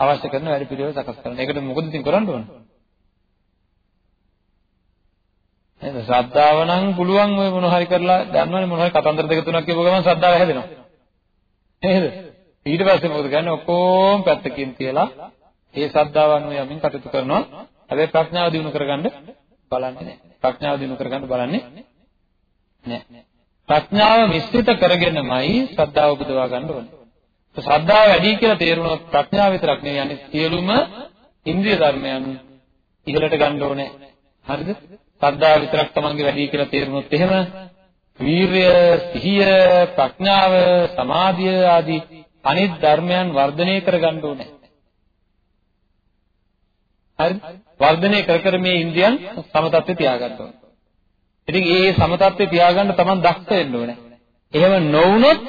අවශ්‍ය කරන වැඩ පිළිවෙල සකස් කරනවා. ඒකට මොකද ඉතින් කරන්න ඕන? නේද? ශ්‍රද්ධාව නම් පුළුවන් ඔය මොන හරි කරලා ගන්නවනේ මොන හරි කතන්දර දෙක තුනක් කියපුව ගමන් ශ්‍රද්ධාව හැදෙනවා. නේද? ඊට පස්සේ මොකද කරන්නේ? ඔක්කොම පැත්තකින් තියලා ඒ ශ්‍රද්ධාව අනුව යමින් කටයුතු කරනවා. හැබැයි ප්‍රඥාව දිනු කරගන්න බලන්නේ නැහැ. ප්‍රඥාව දිනු කරගන්න බලන්නේ නැහැ. ප්‍රඥාව මිශ්‍රිත කරගෙනමයි ශ්‍රද්ධාව උපදවා ගන්න ඕනේ. ශ්‍රද්ධාව වැඩි කියලා තේරුණොත් ප්‍රඥාව විතරක් නෙවෙයි අනිත් සියලුම ඉන්ද්‍රිය ධර්මයන් ඉහළට ගන්න ඕනේ. හරිද? ශ්‍රද්ධාව විතරක් තමන්ගේ වැඩි කියලා තේරුණොත් එහෙම වීරය, සිහිය, ප්‍රඥාව, සමාධිය ආදී අනිත් ධර්මයන් වර්ධනය කරගන්න ඕනේ. හරි? වර්ධනය කර කර මේ ඉන්ද්‍රියන් සමතත්ත්වය තියාගන්න ඕනේ. ඉතින් ඒ සමතත්ත්වය තියාගන්න තමන් දක්ෂ වෙන්න ඕනේ. එහෙම නොවුනොත්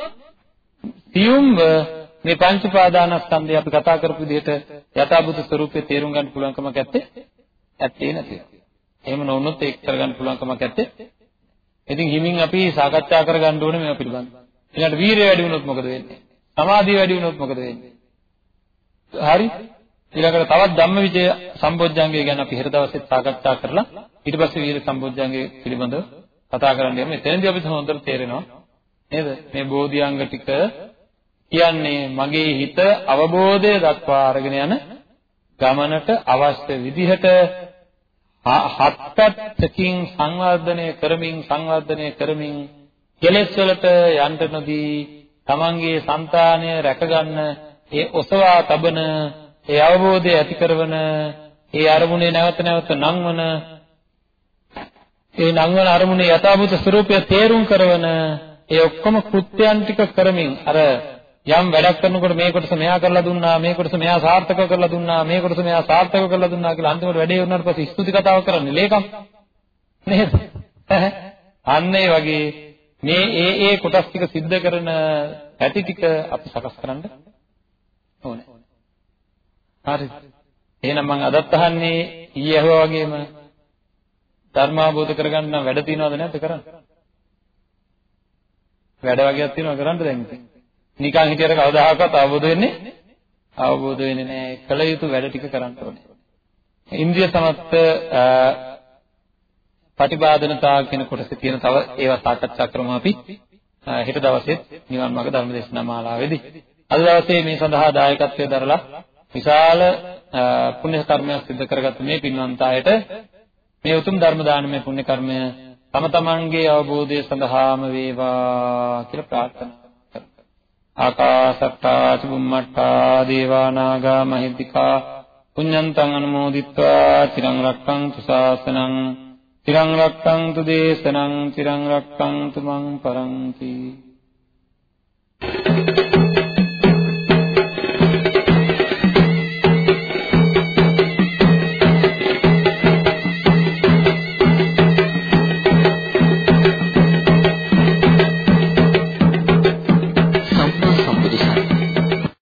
සියුම්ව මේ පංච පාදානස්කන්ධය අපි කතා කරපු විදිහට යථාභූත ස්වરૂපේ තේරුම් ගන්න පුළුවන්කමක් ඇත්තේ ඇත්තේ නැතිව. එහෙම නොවුනොත් ඒක කරගන්න පුළුවන්කමක් ඇත්තේ. ඉතින් හිමින් අපි සාකච්ඡා කරගන්න ඕනේ මේවා පිළිබඳව. ඊළඟට වීරිය වැඩි වුණොත් මොකද වෙන්නේ? සමාධිය වැඩි වුණොත් මොකද වෙන්නේ? හරි? ඊළඟට තවත් ධම්මවිජය සම්බොජ්ජංගය ගැන අපි හෙට දවසේ සාකච්ඡා කරලා ඊට පස්සේ වීර සම්බොජ්ජංගය පිළිබඳව කතා කරන්න යමු. එතනදී අපිට හොඳට තේරෙනවා නේද? මේ බෝධිඅංග ටික කියන්නේ මගේ හිත අවබෝධය දක්වා අරගෙන යන ගමනට අවශ්‍ය විදිහට හත්පැත්තකින් සංවර්ධනය කරමින් සංවර්ධනය කරමින් කෙලෙස් වලට යන්න නොදී තමන්ගේ సంతානය රැකගන්න ඒ ඔසවා තබන ඒ අවබෝධය ඇති කරන ඒ අරමුණේ නැවත නැවත නංවන ඒ නංවන අරමුණේ යථාභූත ස්වરૂපය තේරුම් කරන ඒ ඔක්කොම කෘත්‍යයන් ටික කරමින් අර යම් වැඩක් කරනකොට මේ කොටස මෙයා කරලා දුන්නා මේ කොටස මෙයා සාර්ථක කරලා දුන්නා මේ කොටස මෙයා සාර්ථක කරලා දුන්නා කියලා අන්තිමට වැඩේ වුණාට පස්සේ ස්තුති කතාවක් කරන්නේ ලේකම්. නේද? අන්න ඒ වගේ මේ ඒ ඒ කොටස් ටික සිද්ධ කරන ඇති ටික අපි සකස් කරන්න ඕනේ. හරි. එහෙනම් මම අදත් අහන්නේ ඊයේ ඇහුවා වගේම ධර්මාබෝධ කරගන්න නම් වැඩ තියනවද නැද්ද කරන්න? වැඩ වගේක් තියනවා කරන්න දැන් ඉතින්. නිකන් හිටියට කවදාහක්වත් අවබෝධ වෙන්නේ අවබෝධ වෙන්නේ නැහැ. කළ යුතු වැඩ ටික කරන්න ඕනේ. ඉන්ද්‍රිය සමත්ත පටිපාදනතා කියන කොටසේ තියෙන තව ඒවා සාකච්ඡා කරමු අපි හෙට දවසේ නිවන් මාර්ග ධර්ම දේශනා මාලාවේදී. අද දවසේ මේ සඳහා දායකත්වයෙන් දරලා විශාල පුණ්‍ය කර්මයක් සිදු කරගත්ත මේ පින්වන්ත අයට මේ උතුම් ධර්ම දානමය පුණ්‍ය කර්මය තම තමන්ගේ අවබෝධය සඳහාම වේවා කියලා ප්‍රාර්ථනා කරනවා. ආකාසට්ටා චුම්මට්ටා දේවා නාග මහිද්దికා පුඤ්ඤන්තං අනුමෝදිත්වා තිරං රක්ඛන්තු ශාසනං තිරං රක්ඛන්තු දේශනං තිරං රක්ඛන්තු මං පරන්ති Thank you.